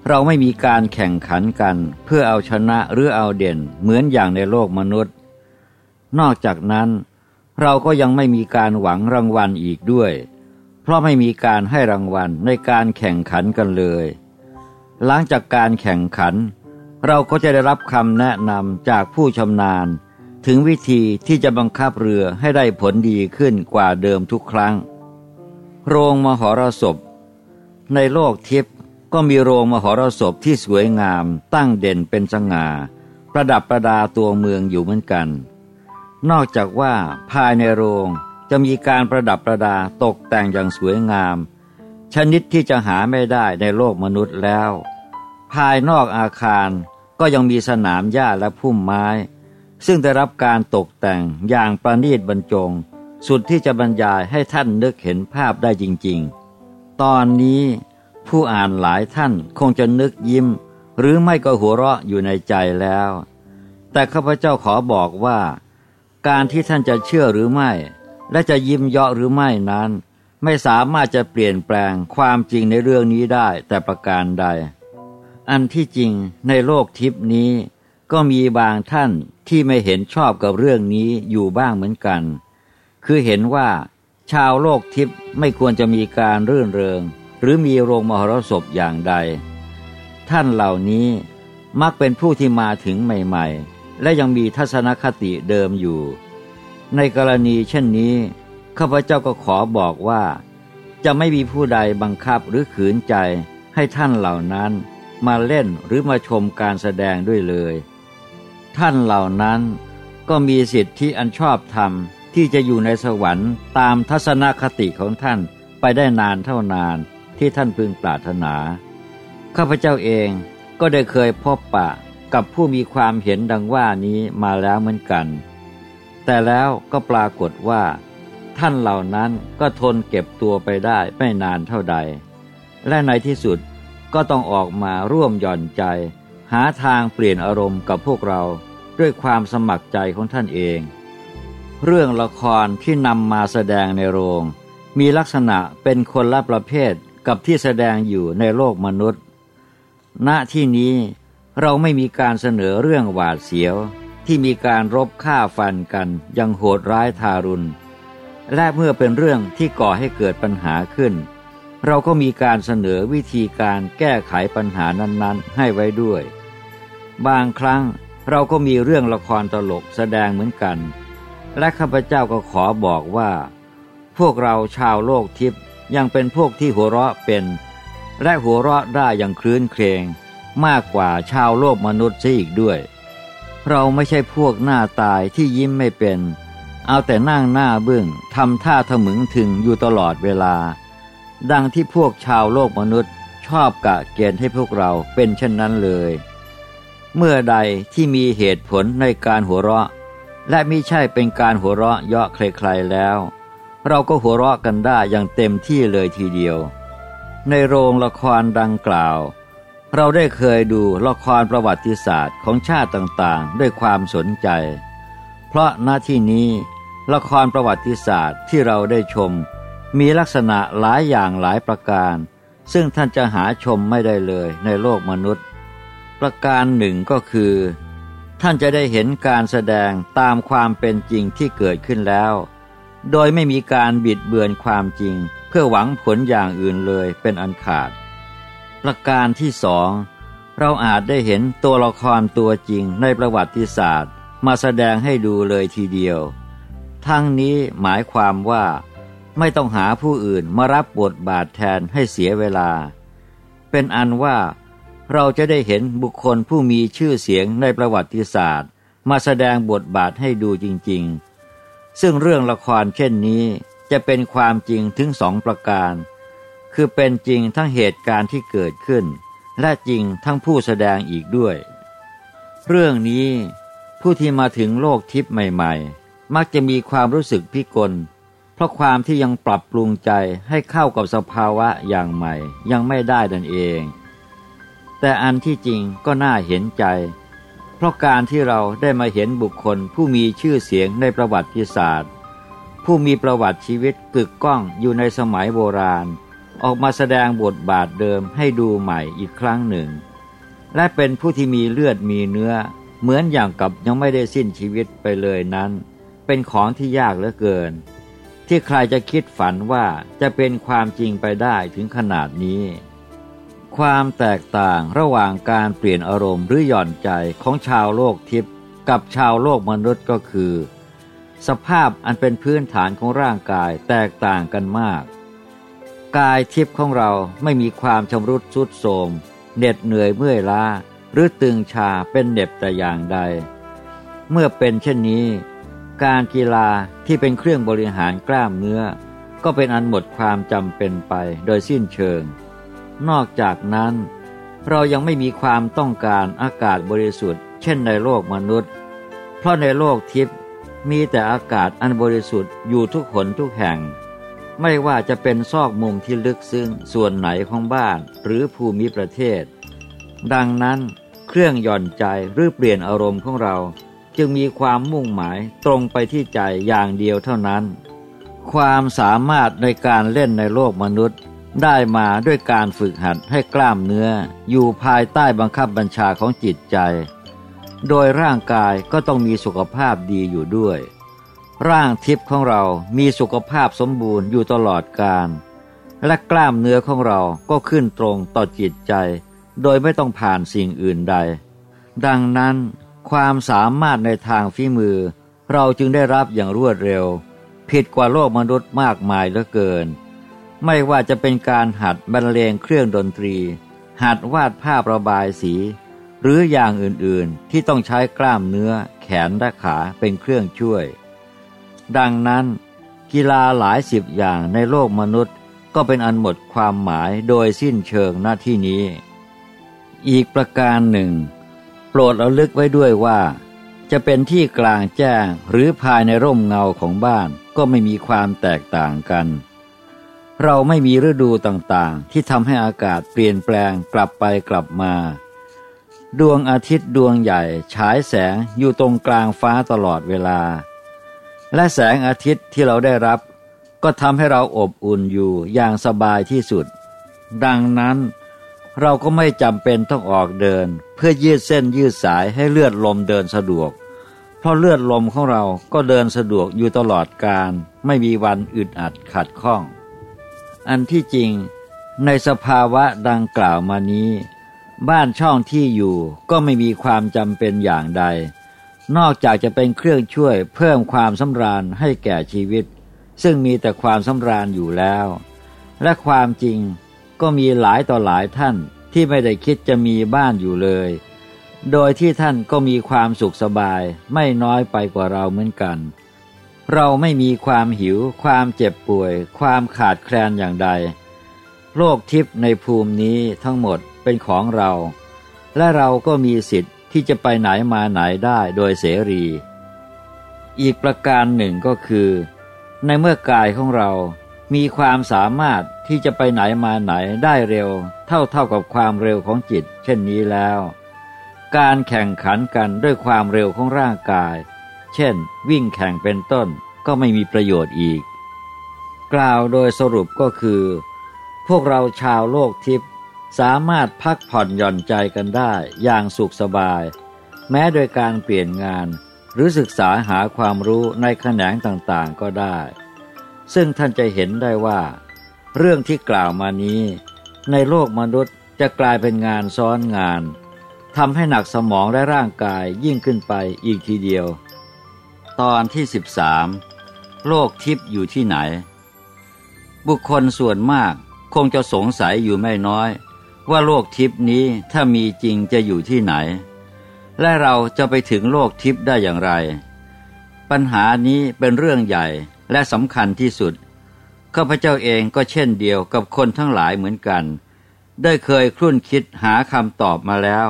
เราไม่มีการแข่งขันกันเพื่อเอาชนะหรือเอาเด่นเหมือนอย่างในโลกมนุษย์ นอกจากนั้นเราก็ยังไม่มีการหวังรางวัลอีกด้วย เพราะไม่มีการให้รางวัลในการแข่งขันกันเลย หลังจากการแข่งขัน เราก็จะได้รับคำแนะนำจากผู้ชำนาญ ถึงวิธีที่จะบังคับเรือให้ได้ผลดีขึ้นกว่าเดิมทุกครั้ง โรงมหรสพ ในโลกทิพย์ก็มีโรงมหรสพที่สวยงามตั้งเด่นเป็นสง่า ประดับประดาตัวเมืองอยู่เหมือนกัน นอกจากว่าภายในโรงจะมีการประดับประดาตกแต่งอย่างสวยงาม ชนิดที่จะหาไม่ได้ในโลกมนุษย์แล้ว ภายนอกอาคารก็ยังมีสนามหญ้าและพุ่มไม้ ซึ่งได้รับการตกแต่งอย่างประณีตบรรจง สุดที่จะบรรยายให้ท่านนึกเห็นภาพได้จริงๆ ตอนนี้ผู้อ่านหลายท่านคงจะนึกยิ้ม หรือไม่ก็หัวเราะอยู่ในใจแล้ว แต่ข้าพเจ้าขอบอกว่า การที่ท่านจะเชื่อหรือไม่ และจะยิ้มเยาะหรือไม่นั้น ไม่สามารถจะเปลี่ยนแปลงความจริงในเรื่องนี้ได้แต่ประการใด อันที่จริงในโลกทิพนี้ ก็มีบางท่านที่ไม่เห็นชอบกับเรื่องนี้อยู่บ้างเหมือนกัน คือเห็นว่าชาวโลกทิพย์ไม่ควรจะมีการรื่นเริง หรือมีโรงมหรสพอย่างใด ท่านเหล่านี้มักเป็นผู้ที่มาถึงใหม่ๆ และยังมีทัศนคติเดิมอยู่ ในกรณีเช่นนี้ ข้าพเจ้าก็ขอบอกว่า จะไม่มีผู้ใดบังคับหรือขืนใจให้ท่านเหล่านั้นมาเล่นหรือมาชมการแสดงด้วยเลย ท่านเหล่านั้นก็มีสิทธิอันชอบธรรมที่จะอยู่ในสวรรค์ตามทัศนคติของท่านไปได้นานเท่านานที่ท่านพึงปรารถนา ข้าพเจ้าเองก็ได้เคยพบปะกับผู้มีความเห็นดังว่านี้มาแล้วเหมือนกัน แต่แล้วก็ปรากฏว่า ท่านเหล่านั้นก็ทนเก็บตัวไปได้ไม่นานเท่าใด และในที่สุดก็ต้องออกมาร่วมหย่อนใจ หาทางเปลี่ยนอารมณ์กับพวกเรา ด้วยความสมัครใจของท่านเอง เรื่องละครที่นำมาแสดงในโรง มีลักษณะเป็นคนละประเภทกับที่แสดงอยู่ในโลกมนุษย์ ณที่นี้เราไม่มีการเสนอเรื่องหวาดเสียว ที่มีการรบฆ่าฟันกันยังโหดร้ายทารุณ และเมื่อเป็นเรื่องที่ก่อให้เกิดปัญหาขึ้น เราก็มีการเสนอวิธีการแก้ไขปัญหานั้นๆ ให้ไว้ด้วย บางครั้ง เราก็มีเรื่องละครตลกแสดงเหมือนกัน และข้าพเจ้าก็ขอบอกว่า พวกเราชาวโลกทิพย์ยังเป็นพวกที่หัวเราะเป็น และหัวเราะได้อย่างคลื่นเครงมากกว่าชาวโลกมนุษย์ซะอีกด้วย เราไม่ใช่พวกหน้าตายที่ยิ้มไม่เป็น เอาแต่นั่งหน้าบึ้งทำท่าทะมึงถึงอยู่ตลอดเวลา ดังที่พวกชาวโลกมนุษย์ชอบกะเกณฑ์ให้พวกเราเป็นเช่นนั้นเลย เมื่อใดที่มีเหตุผลในการหัวเราะ และมิใช่เป็นการหัวเราะเยาะใครๆแล้ว เราก็หัวเราะกันได้อย่างเต็มที่เลยทีเดียว ในโรงละครดังกล่าว เราได้เคยดูละครประวัติศาสตร์ของชาติต่างๆ ด้วยความสนใจ เพราะหน้าที่นี้ละครประวัติศาสตร์ที่เราได้ชม มีลักษณะหลายอย่างหลายประการ ซึ่งท่านจะหาชมไม่ได้เลยในโลกมนุษย์ ประการหนึ่งก็คือ ท่านจะได้เห็นการแสดงตามความเป็นจริงที่เกิดขึ้นแล้ว โดยไม่มีการบิดเบือนความจริง เพื่อหวังผลอย่างอื่นเลยเป็นอันขาด ประการที่สองเราอาจได้เห็นตัวละครตัวจริงในประวัติศาสตร์ มาแสดงให้ดูเลยทีเดียว ทั้งนี้หมายความว่า ไม่ต้องหาผู้อื่นมารับบทบาทแทนให้เสียเวลา เป็นอันว่า เราจะได้เห็นบุคคลผู้มีชื่อเสียงในประวัติศาสตร์ มาแสดงบทบาทให้ดูจริง ๆ ซึ่งเรื่องละครเช่นนี้จะเป็นความจริงถึงสองประการ คือเป็นจริงทั้งเหตุการณ์ที่เกิดขึ้น และจริงทั้งผู้แสดงอีกด้วย เรื่องนี้ผู้ที่มาถึงโลกทิพย์ใหม่ ๆ มักจะมีความรู้สึกพิกล เพราะความที่ยังปรับปรุงใจให้เข้ากับสภาวะอย่างใหม่ ยังไม่ได้ดันเอง แต่อันที่จริงก็น่าเห็นใจ เพราะการที่เราได้มาเห็นบุคคลผู้มีชื่อเสียงในประวัติศาสตร์ ผู้มีประวัติชีวิตกึกก้องอยู่ในสมัยโบราณ ออกมาแสดงบทบาทเดิมให้ดูใหม่อีกครั้งหนึ่ง และเป็นผู้ที่มีเลือดมีเนื้อ เหมือนอย่างกับยังไม่ได้สิ้นชีวิตไปเลยนั้น เป็นของที่ยากเหลือเกิน ที่ใครจะคิดฝันว่าจะเป็นความจริงไปได้ถึงขนาดนี้ ความแตกต่างระหว่างการเปลี่ยนอารมณ์หรือหย่อนใจของชาวโลกทิพย์กับชาวโลกมนุษย์ก็คือ สภาพอันเป็นพื้นฐานของร่างกายแตกต่างกันมาก กายทิพย์ของเราไม่มีความชำรุดสุดโทรมเหน็ดเหนื่อยเมื่อยล้า หรือตึงชาเป็นเน็บแต่อย่างใด เมื่อเป็นเช่นนี้ การกีฬาที่เป็นเครื่องบริหารกล้ามเนื้อ ก็เป็นอันหมดความจำเป็นไปโดยสิ้นเชิง นอกจากนั้น เรายังไม่มีความต้องการอากาศบริสุทธิ์ เช่นในโลกมนุษย์ เพราะในโลกทิพย์มีแต่อากาศอันบริสุทธิ์อยู่ทุกหนทุกแห่ง ไม่ว่าจะเป็นซอกมุมที่ลึกซึ้งส่วนไหนของบ้านหรือภูมิประเทศ ดังนั้นเครื่องหย่อนใจหรือเปลี่ยนอารมณ์ของเรา จึงมีความมุ่งหมายตรงไปที่ใจอย่างเดียวเท่านั้น ความสามารถในการเล่นในโลกมนุษย์ ได้มาด้วยการฝึกหัดให้กล้ามเนื้อ อยู่ภายใต้บังคับบัญชาของจิตใจ โดยร่างกายก็ต้องมีสุขภาพดีอยู่ด้วย ร่างทิพย์ของเรามีสุขภาพสมบูรณ์อยู่ตลอดกาลและกล้ามเนื้อของเราก็ขึ้นตรงต่อจิตใจ โดยไม่ต้องผ่านสิ่งอื่นใด ดังนั้นความสามารถในทางฝีมือ เราจึงได้รับอย่างรวดเร็ว ผิดกว่าโลกมนุษย์มากมายเหลือเกิน ไม่ว่าจะเป็นการหัดบรรเลงเครื่องดนตรี หัดวาดภาพระบายสี หรืออย่างอื่นๆที่ต้องใช้กล้ามเนื้อ แขนและขาเป็นเครื่องช่วย ดังนั้น กีฬาหลายสิบอย่างในโลกมนุษย์ก็เป็นอันหมดความหมายโดยสิ้นเชิงหน้าที่นี้ อีกประการหนึ่ง โปรดเอาลึกไว้ด้วยว่า จะเป็นที่กลางแจ้งหรือภายในร่มเงาของบ้านก็ไม่มีความแตกต่างกัน เราไม่มีฤดูต่างๆ ที่ทำให้อากาศเปลี่ยนแปลงกลับไปกลับมา ดวงอาทิตย์ดวงใหญ่ฉายแสงอยู่ตรงกลางฟ้าตลอดเวลา และแสงอาทิตย์ที่เราได้รับ ก็ทำให้เราอบอุ่นอยู่อย่างสบายที่สุด ดังนั้นเราก็ไม่จำเป็นต้องออกเดิน เพื่อยืดเส้นยืดสายให้เลือดลมเดินสะดวก เพราะเลือดลมของเราก็เดินสะดวกอยู่ตลอดการ ไม่มีวันอึดอัดขัดข้อง อันที่จริง ในสภาวะดังกล่าวมานี้ บ้านช่องที่อยู่ก็ไม่มีความจำเป็นอย่างใด นอกจากจะเป็นเครื่องช่วยเพิ่มความสำราญให้แก่ชีวิต ซึ่งมีแต่ความสำราญอยู่แล้ว และความจริงก็มีหลายต่อหลายท่านที่ไม่ได้คิดจะมีบ้านอยู่เลย โดยที่ท่านก็มีความสุขสบายไม่น้อยไปกว่าเราเหมือนกัน เราไม่มีความหิว ความเจ็บป่วย ความขาดแคลนอย่างใด โลกทิพย์ในภูมินี้ทั้งหมดเป็นของเรา และเราก็มีสิทธิ์ที่จะไปไหนมาไหนได้โดยเสรี อีกประการหนึ่งก็คือ ในเมื่อกายของเรามีความสามารถที่จะไปไหนมาไหนได้เร็ว เท่าเท่ากับความเร็วของจิต เช่นนี้แล้ว การแข่งขันกันด้วยความเร็วของร่างกาย เช่น วิ่งแข่งเป็นต้นก็ไม่มีประโยชน์อีก กล่าวโดยสรุปก็คือ พวกเราชาวโลกทิพย์สามารถพักผ่อนหย่อนใจกันได้อย่างสุขสบาย แม้โดยการเปลี่ยนงานหรือศึกษาหาความรู้ในแขนงต่างๆก็ได้ ซึ่งท่านจะเห็นได้ว่า เรื่องที่กล่าวมานี้ ในโลกมนุษย์จะกลายเป็นงานซ้อนงานทำให้หนักสมองและร่างกายยิ่งขึ้นไปอีกทีเดียว ตอนที่ 13 โลกทิพย์อยู่ที่ไหน บุคคลส่วนมากคงจะสงสัยอยู่ไม่น้อย ว่าโลกทิพย์นี้ถ้ามีจริงจะอยู่ที่ไหน และเราจะไปถึงโลกทิพย์ได้อย่างไร ปัญหานี้เป็นเรื่องใหญ่และสำคัญที่สุดข้าพเจ้าเองก็เช่นเดียวกับคนทั้งหลายเหมือนกัน ได้เคยครุ่นคิดหาคำตอบมาแล้ว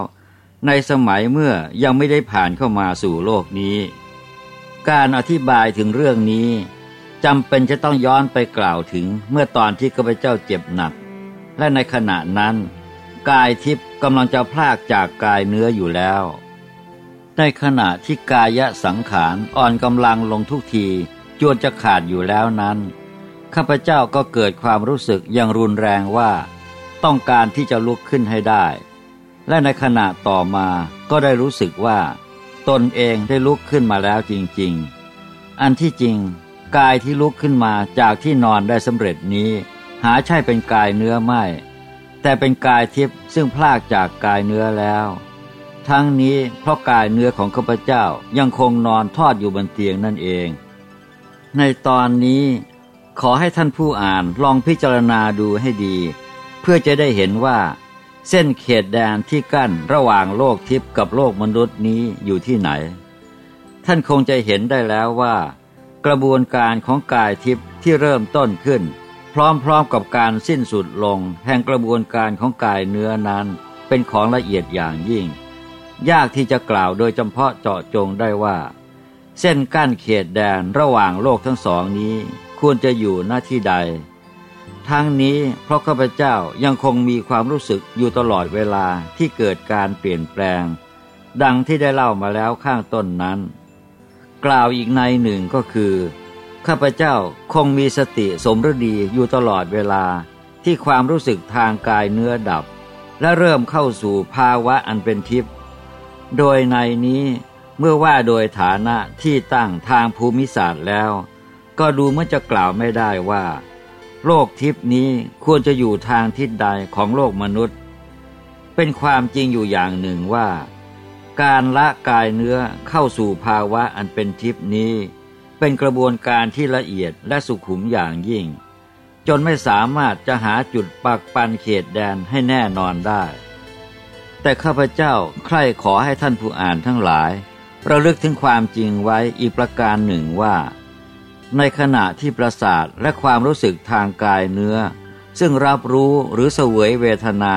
ในสมัยเมื่อยังไม่ได้ผ่านเข้ามาสู่โลกนี้ การอธิบายถึงเรื่องนี้จำเป็นจะต้องย้อนไปกล่าวถึงเมื่อตอนที่ข้าพเจ้าเจ็บหนัก และในขณะนั้น กายทิพย์กำลังจะพลากจากกายเนื้ออยู่แล้ว ในขณะที่กายสังขารอ่อนกำลังลงทุกทีจวนจะขาดอยู่แล้วนั้น ข้าพเจ้าก็เกิดความรู้สึกอย่างรุนแรงว่า ต้องการที่จะลุกขึ้นให้ได้ และในขณะต่อมาก็ได้รู้สึกว่า ตนเองได้ลุกขึ้นมาแล้วจริงๆ อันที่จริง กายที่ลุกขึ้นมาจากที่นอนได้สำเร็จนี้ หาใช่เป็นกายเนื้อไม่ แต่เป็นกายทิพย์ซึ่งพลากจากกายเนื้อแล้ว ทั้งนี้เพราะกายเนื้อของข้าพเจ้ายังคงนอนทอดอยู่บนเตียงนั่นเอง ในตอนนี้ขอให้ท่านผู้อ่านลองพิจารณาดูให้ดี เพื่อจะได้เห็นว่า เส้นเขตแดนที่กั้นระหว่างโลกทิพย์กับโลกมนุษย์นี้อยู่ที่ไหน ท่านคงจะเห็นได้แล้วว่า กระบวนการของกายทิพย์ที่เริ่มต้นขึ้น พร้อมๆกับการสิ้นสุดลง แห่งกระบวนการของกายเนื้อนั้น เป็นของละเอียดอย่างยิ่ง ยากที่จะกล่าวโดยจำเพาะเจาะจงได้ว่า เส้นกั้นเขตแดนระหว่างโลกทั้งสองนี้ ควรจะอยู่หน้าที่ใด ทั้งนี้เพราะข้าพเจ้ายังคงมีความรู้สึกอยู่ตลอดเวลาที่เกิดการเปลี่ยนแปลง ดังที่ได้เล่ามาแล้วข้างต้นนั้น กล่าวอีกในหนึ่งก็คือ ข้าพเจ้าคงมีสติสมฤดีอยู่ตลอดเวลาที่ความรู้สึกทางกายเนื้อดับ และเริ่มเข้าสู่ภาวะอันเป็นทิพย์โดยในนี้เมื่อว่าโดยฐานะที่ตั้งทางภูมิศาสตร์แล้ว ก็ดูเมื่อจะกล่าวไม่ได้ว่า โลกทิพย์นี้ควรจะอยู่ทางทิศใดของโลกมนุษย์ เป็นความจริงอยู่อย่างหนึ่งว่า การละกายเนื้อเข้าสู่ภาวะอันเป็นทิพนี้ เป็นกระบวนการที่ละเอียดและสุขุมอย่างยิ่ง จนไม่สามารถจะหาจุดปักปันเขตแดนให้แน่นอนได้ แต่ข้าพเจ้าใคร่ขอให้ท่านผู้อ่านทั้งหลาย ระลึกถึงความจริงไว้อีกประการหนึ่งว่า ในขณะที่ประสาทและความรู้สึกทางกายเนื้อ ซึ่งรับรู้หรือเสวยเวทนา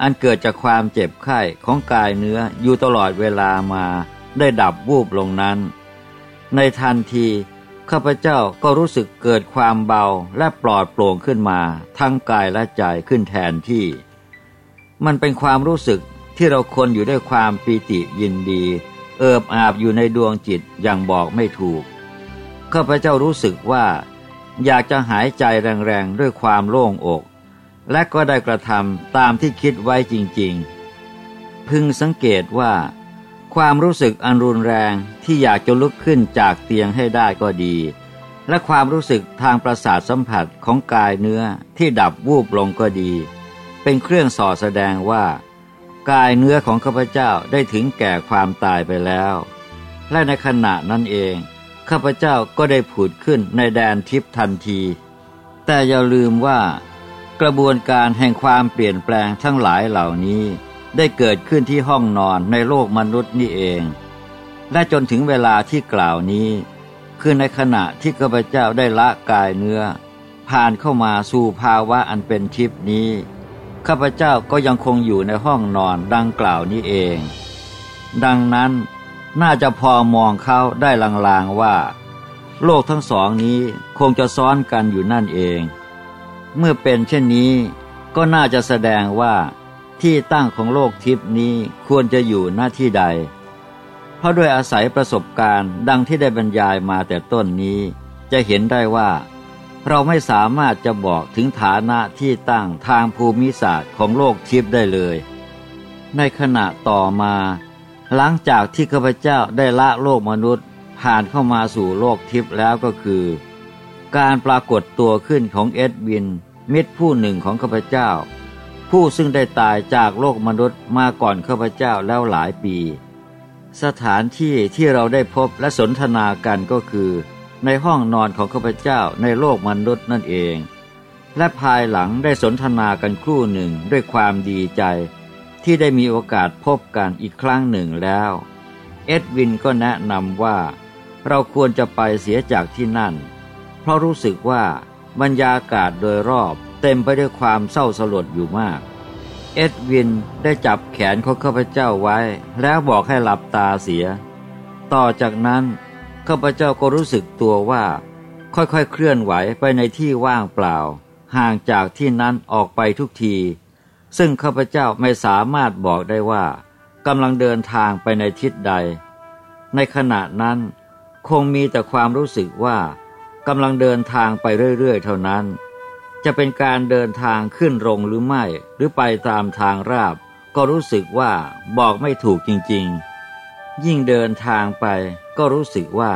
อันเกิดจากความเจ็บไข้ของกายเนื้ออยู่ตลอดเวลามาได้ดับวูบลงนั้น ในทันที ข้าพเจ้าก็รู้สึกเกิดความเบาและปลอดโปร่งขึ้นมาทั้งกายและใจขึ้นแทนที่ มันเป็นความรู้สึกที่เราคนอยู่ด้วยความปีติยินดี เอิบอาบอยู่ในดวงจิตอย่างบอกไม่ถูก ข้าพเจ้ารู้สึกว่า อยากจะหายใจแรงๆ ด้วยความโล่งอก และก็ได้กระทำตามที่คิดไว้จริงๆ พึงสังเกตว่า ความรู้สึกอันรุนแรงที่อยากจะลุกขึ้นจากเตียงให้ได้ก็ดี และความรู้สึกทางประสาทสัมผัสของกายเนื้อที่ดับวูบลงก็ดี เป็นเครื่องสอดแสดงว่า กายเนื้อของข้าพเจ้าได้ถึงแก่ความตายไปแล้ว และในขณะนั้นเอง ข้าพเจ้าก็ได้ผุดขึ้นในแดนทิพย์ทันที แต่อย่าลืมว่า กระบวนการแห่งความเปลี่ยนแปลงทั้งหลายเหล่านี้ได้เกิดขึ้นที่ห้องนอนในโลกมนุษย์นี่เอง และจนถึงเวลาที่กล่าวนี้คือในขณะที่ข้าพเจ้าได้ละกายเนื้อ ผ่านเข้ามาสู่ภาวะอันเป็นทิพนี้ข้าพเจ้าก็ยังคงอยู่ในห้องนอนดังกล่าวนี้เอง ดังนั้น น่าจะพอมองเขาได้ลางๆว่า โลกทั้งสองนี้คงจะซ้อนกันอยู่นั่นเอง เมื่อเป็นเช่นนี้ ก็น่าจะแสดงว่าที่ตั้งของโลกทิพนี้ควรจะอยู่หน้าที่ใด เพราะด้วยอาศัยประสบการณ์ดังที่ได้บรรยายมาแต่ต้นนี้ จะเห็นได้ว่า เราไม่สามารถจะบอกถึงฐานะที่ตั้งทางภูมิศาสตร์ของโลกทิพย์ได้เลย ในขณะต่อมา หลังจากที่ข้าพเจ้าได้ละโลกมนุษย์ ผ่านเข้ามาสู่โลกทิพย์แล้วก็คือ การปรากฏตัวขึ้นของเอ็ดวิน มิตรผู้หนึ่งของข้าพเจ้า ผู้ซึ่งได้ตายจากโลกมนุษย์มาก่อนข้าพเจ้าแล้วหลายปี สถานที่ที่เราได้พบและสนทนากันก็คือ ในห้องนอนของข้าพเจ้าในโลกมนุษย์นั่นเอง และภายหลังได้สนทนากันครู่หนึ่งด้วยความดีใจ ที่ได้มีโอกาสพบกันอีกครั้งหนึ่งแล้ว เอ็ดวินก็แนะนำว่า เราควรจะไปเสียจากที่นั่น เพราะรู้สึกว่าบรรยากาศโดยรอบเต็มไปด้วยความเศร้าสลดอยู่มาก เอ็ดวินได้จับแขนของข้าพเจ้าไว้ แล้วบอกให้หลับตาเสีย ต่อจากนั้นข้าพเจ้าก็รู้สึกตัวว่า ค่อยๆเคลื่อนไหวไปในที่ว่างเปล่า ห่างจากที่นั้นออกไปทุกที ซึ่งข้าพเจ้าไม่สามารถบอกได้ว่ากำลังเดินทางไปในทิศใด ในขณะนั้นคงมีแต่ความรู้สึกว่ากำลังเดินทางไปเรื่อย ๆ เท่านั้น จะเป็นการเดินทางขึ้นลงหรือไม่ หรือไปตามทางราบ ก็รู้สึกว่าบอกไม่ถูกจริง ๆ ยิ่งเดินทางไปก็รู้สึกว่า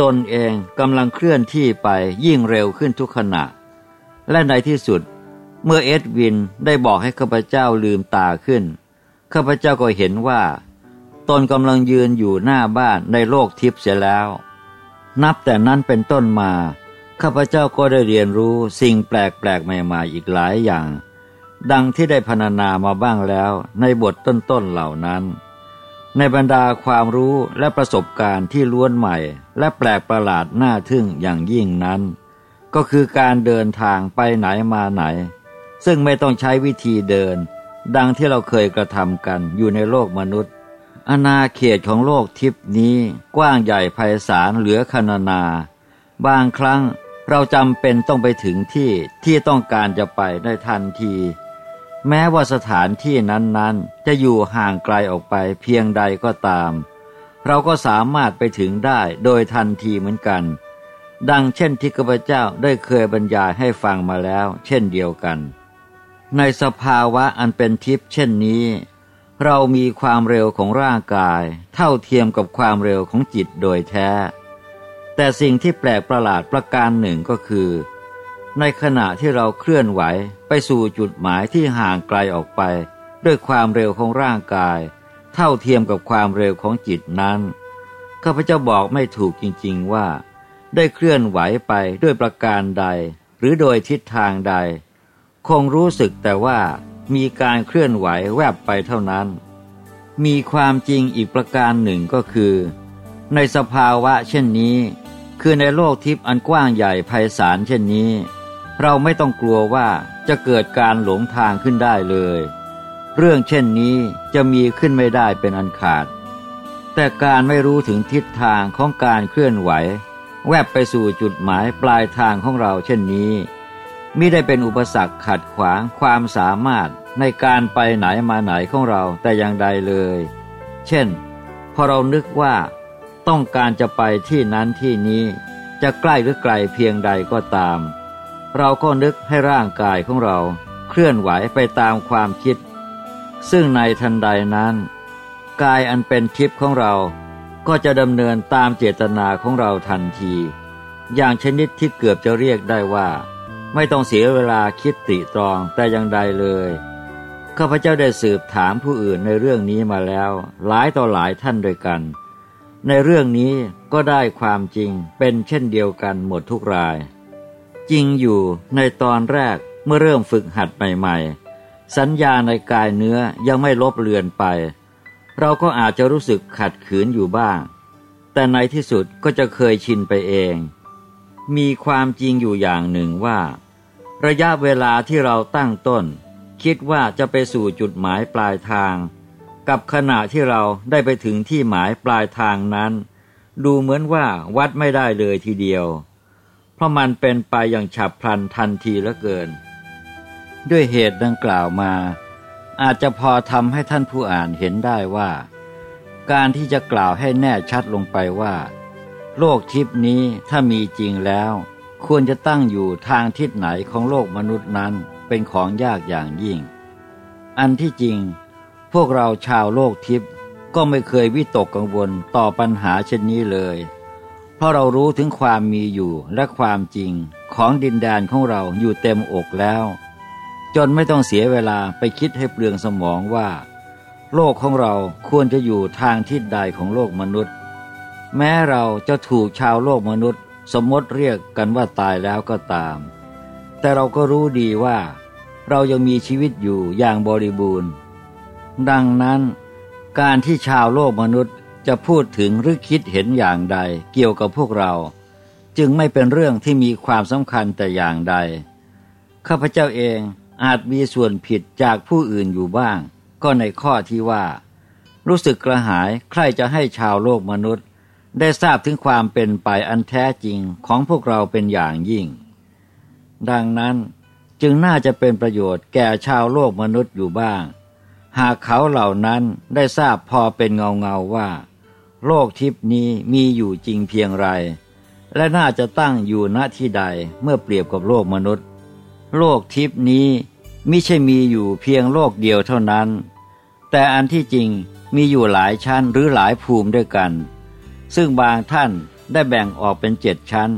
ตนเองกำลังเคลื่อนที่ไปยิ่งเร็วขึ้นทุกขณะ และในที่สุด เมื่อเอ็ดวินได้บอกให้ข้าพเจ้าลืมตาขึ้น ข้าพเจ้าก็เห็นว่าตนกำลังยืนอยู่หน้าบ้านในโลกทิพย์เสียแล้ว นับแต่นั้นเป็นต้นมา ข้าพเจ้าก็ได้เรียนรู้สิ่งแปลกๆใหม่ๆอีกหลายอย่าง ดังที่ได้พรรณนามาบ้างแล้วในบทต้นๆเหล่านั้น ในบรรดาความรู้และประสบการณ์ที่ล้วนใหม่ และแปลกประหลาดน่าทึ่งอย่างยิ่งนั้น ก็คือการเดินทางไปไหนมาไหน ซึ่งไม่ต้องใช้วิธีเดิน ดังที่เราเคยกระทำกันอยู่ในโลกมนุษย์อาณาเขตของโลกทิพนี้กว้างใหญ่ไพศาลเหลือคณนา บางครั้งเราจำเป็นต้องไปถึงที่ที่ต้องการจะไปได้ทันที แม้ว่าสถานที่นั้นๆ จะอยู่ห่างไกลออกไปเพียงใดก็ตาม เราก็สามารถไปถึงได้โดยทันทีเหมือนกัน ดังเช่นที่ข้าพเจ้าได้เคยบรรยายให้ฟังมาแล้ว เช่นเดียวกัน ในสภาวะอันเป็นทิพย์เช่นนี้ เรามีความเร็วของร่างกาย เท่าเทียมกับความเร็วของจิตโดยแท้ แต่สิ่งที่แปลกประหลาดประการหนึ่งก็คือ ในขณะที่เราเคลื่อนไหวไปสู่จุดหมายที่ห่างไกลออกไป ด้วยความเร็วของร่างกาย เท่าเทียมกับความเร็วของจิตนั้นข้าพเจ้าบอกไม่ถูกจริงๆว่า ได้เคลื่อนไหวไปด้วยประการใด หรือโดยทิศทางใด คงรู้สึกแต่ว่ามีการเคลื่อนไหวแวบไปเท่านั้น มีความจริงอีกประการหนึ่งก็คือ ในสภาวะเช่นนี้ คือในโลกทิพย์อันกว้างใหญ่ไพศาลเช่นนี้ เราไม่ต้องกลัวว่าจะเกิดการหลงทางขึ้นได้เลย เรื่องเช่นนี้จะมีขึ้นไม่ได้เป็นอันขาด แต่การไม่รู้ถึงทิศทางของการเคลื่อนไหว แวบไปสู่จุดหมายปลายทางของเราเช่นนี้ มิได้เป็นอุปสรรคขัดขวางความสามารถในการไปไหนมาไหนของเราแต่อย่างใดเลย เช่น พอเรานึกว่าต้องการจะไปที่นั้นที่นี้ จะใกล้หรือไกลเพียงใดก็ตาม เราก็นึกให้ร่างกายของเราเคลื่อนไหวไปตามความคิด ซึ่งในทันใดนั้น กายอันเป็นทิพย์ของเราก็จะดำเนินตามเจตนาของเราทันที อย่างชนิดที่เกือบจะเรียกได้ว่า ไม่ต้องเสียเวลาคิดติตรองแต่อย่างใดเลยข้าพเจ้าได้สืบถามผู้อื่นในเรื่องนี้มาแล้ว หลายต่อหลายท่านด้วยกัน ในเรื่องนี้ก็ได้ความจริงเป็นเช่นเดียวกันหมดทุกราย จริงอยู่ในตอนแรกเมื่อเริ่มฝึกหัดใหม่ๆ สัญญาในกายเนื้อยังไม่ลบเลือนไป เราก็อาจจะรู้สึกขัดขืนอยู่บ้าง แต่ในที่สุดก็จะเคยชินไปเอง มีความจริงอยู่อย่างหนึ่งว่า ระยะเวลาที่เราตั้งต้น คิดว่าจะไปสู่จุดหมายปลายทาง กับขณะที่เราได้ไปถึงที่หมายปลายทางนั้น ดูเหมือนว่าวัดไม่ได้เลยทีเดียว เพราะมันเป็นไปอย่างฉับพลันทันทีเหลือเกิน ด้วยเหตุดังกล่าวมา อาจจะพอทำให้ท่านผู้อ่านเห็นได้ว่า การที่จะกล่าวให้แน่ชัดลงไปว่า โลกทิพนี้ถ้ามีจริงแล้ว ควรจะตั้งอยู่ทางทิศไหนของโลกมนุษย์นั้นเป็นของยากอย่างยิ่ง อันที่จริง พวกเราชาวโลกทิพย์ก็ไม่เคยวิตกกังวลต่อปัญหาเช่นนี้เลย เพราะเรารู้ถึงความมีอยู่และความจริงของดินแดนของเราอยู่เต็มอกแล้ว จนไม่ต้องเสียเวลาไปคิดให้เปลืองสมองว่า โลกของเราควรจะอยู่ทางทิศใดของโลกมนุษย์ แม้เราจะถูกชาวโลกมนุษย์ สมมติเรียกกันว่าตายแล้วก็ตาม แต่เราก็รู้ดีว่า เรายังมีชีวิตอยู่อย่างบริบูรณ์ ดังนั้นการที่ชาวโลกมนุษย์จะพูดถึงหรือคิดเห็นอย่างใดเกี่ยวกับพวกเรา จึงไม่เป็นเรื่องที่มีความสำคัญแต่อย่างใด ข้าพเจ้าเองอาจมีส่วนผิดจากผู้อื่นอยู่บ้าง ก็ในข้อที่ว่า รู้สึกกระหายใครจะให้ชาวโลกมนุษย์ ได้ทราบถึงความเป็นไปอันแท้จริงของพวกเราเป็นอย่างยิ่ง ดังนั้นจึงน่าจะเป็นประโยชน์แก่ชาวโลกมนุษย์อยู่บ้าง หากเขาเหล่านั้นได้ทราบพอเป็นเงาเงาว่า โลกทิพนี้มีอยู่จริงเพียงไร และน่าจะตั้งอยู่ณที่ใดเมื่อเปรียบกับโลกมนุษย์ โลกทิพนี้มิใช่มีอยู่เพียงโลกเดียวเท่านั้น แต่อันที่จริงมีอยู่หลายชั้นหรือหลายภูมิด้วยกัน ซึ่งบางท่านได้แบ่งออกเป็นเจ็ดชั้น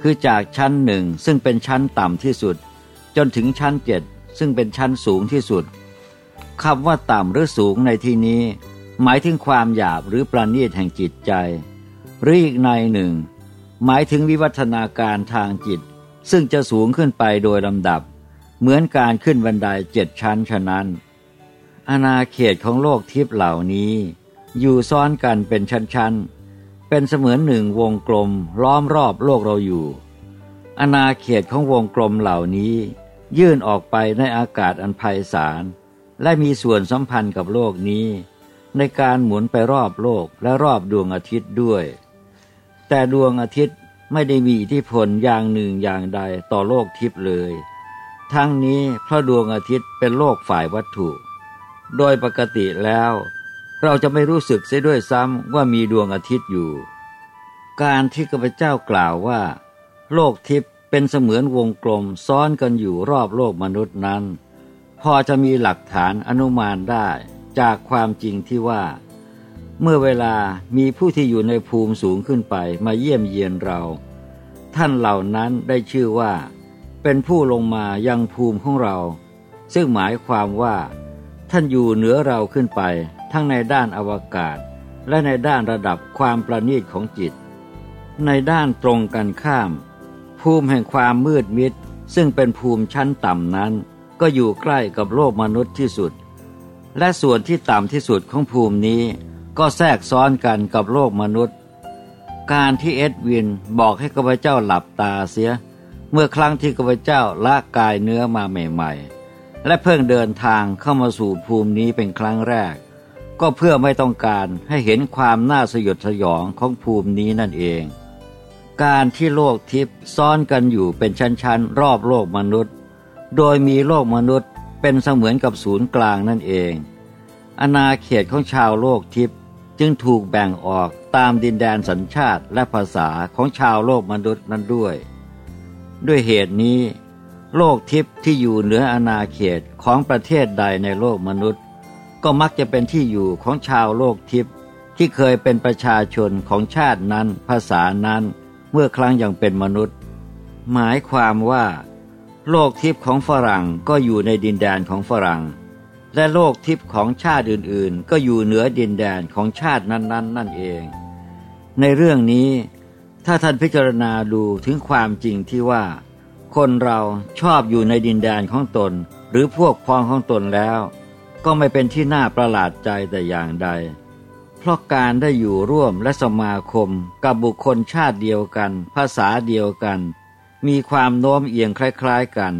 คือจากชั้นหนึ่งซึ่งเป็นชั้นต่ำที่สุด จนถึงชั้นเจ็ดซึ่งเป็นชั้นสูงที่สุดคำว่าต่ำหรือสูงในที่นี้ หมายถึงความหยาบหรือประณีตแห่งจิตใจ หรืออีกในหนึ่ง หมายถึงวิวัฒนาการทางจิต ซึ่งจะสูงขึ้นไปโดยลำดับ เหมือนการขึ้นบันไดเจ็ดชั้นฉะนั้น อาณาเขตของโลกทิพย์เหล่านี้ อยู่ซ้อนกันเป็นชั้นๆ เป็นเสมือนหนึ่งวงกลมล้อมรอบโลกเราอยู่อาณาเขตของวงกลมเหล่านี้ ยื่นออกไปในอากาศอันไพศาลและมีส่วนสัมพันธ์กับโลกนี้ ในการหมุนไปรอบโลกและรอบดวงอาทิตย์ด้วย แต่ดวงอาทิตย์ไม่ได้มีอิทธิพลอย่างหนึ่งอย่างใดต่อโลกทิพย์เลย ทั้งนี้เพราะดวงอาทิตย์เป็นโลกฝ่ายวัตถุ โดยปกติแล้ว เราจะไม่รู้สึกเสียด้วยซ้ำว่ามีดวงอาทิตย์อยู่ การที่ข้าพเจ้ากล่าวว่า โลกทิพย์เป็นเสมือนวงกลมซ้อนกันอยู่รอบโลกมนุษย์นั้น พอจะมีหลักฐานอนุมานได้จากความจริงที่ว่า เมื่อเวลามีผู้ที่อยู่ในภูมิสูงขึ้นไปมาเยี่ยมเยียนเรา ท่านเหล่านั้นได้ชื่อว่า เป็นผู้ลงมายังภูมิของเรา ซึ่งหมายความว่า ท่านอยู่เหนือเราขึ้นไป ทั้งในด้านอวกาศ และในด้านระดับความประณีตของจิต ในด้านตรงกันข้าม ภูมิแห่งความมืดมิด ซึ่งเป็นภูมิชั้นต่ำนั้น ก็อยู่ใกล้กับโลกมนุษย์ที่สุด และส่วนที่ต่ำที่สุดของภูมินี้ ก็แทรกซ้อนกันกับโลกมนุษย์ การที่เอ็ดวินบอกให้ข้าพเจ้าหลับตาเสีย เมื่อครั้งที่ข้าพเจ้าละกายเนื้อมาใหม่ ๆและเพิ่งเดินทางเข้ามาสู่ภูมินี้เป็นครั้งแรก ก็เพื่อไม่ต้องการให้เห็นความน่าสยดสยองของภูมินี้นั่นเอง การที่โลกทิพย์ซ้อนกันอยู่เป็นชั้นๆ รอบโลกมนุษย์ โดยมีโลกมนุษย์เป็นเสมือนกับศูนย์กลางนั่นเอง อาณาเขตของชาวโลกทิพย์จึงถูกแบ่งออกตามดินแดนสัญชาติและภาษาของชาวโลกมนุษย์นั้นด้วย ด้วยเหตุนี้ โลกทิพย์ที่อยู่เหนืออาณาเขตของประเทศใดในโลกมนุษย์ ก็มักจะเป็นที่อยู่ของชาวโลกทิพย์ที่เคยเป็นประชาชนของชาตินั้น ภาษานั้นเมื่อครั้งยังเป็นมนุษย์ หมายความว่า โลกทิพย์ของฝรั่งก็อยู่ในดินแดนของฝรั่ง และโลกทิพย์ของชาติอื่นๆ ก็อยู่เหนือดินแดนของชาตินั้น ๆนนนั่นเอง ในเรื่องนี้ ถ้าท่านพิจารณาดูถึงความจริงที่ว่า คนเราชอบอยู่ในดินแดนของตน หรือพวกพ้องของตนแล้ว ก็ไม่เป็นที่น่าประหลาดใจแต่อย่างใด เพราะการได้อยู่ร่วมและสมาคมกับบุคคลชาติเดียวกัน ภาษาเดียวกัน มีความโน้มเอียงคล้ายๆกัน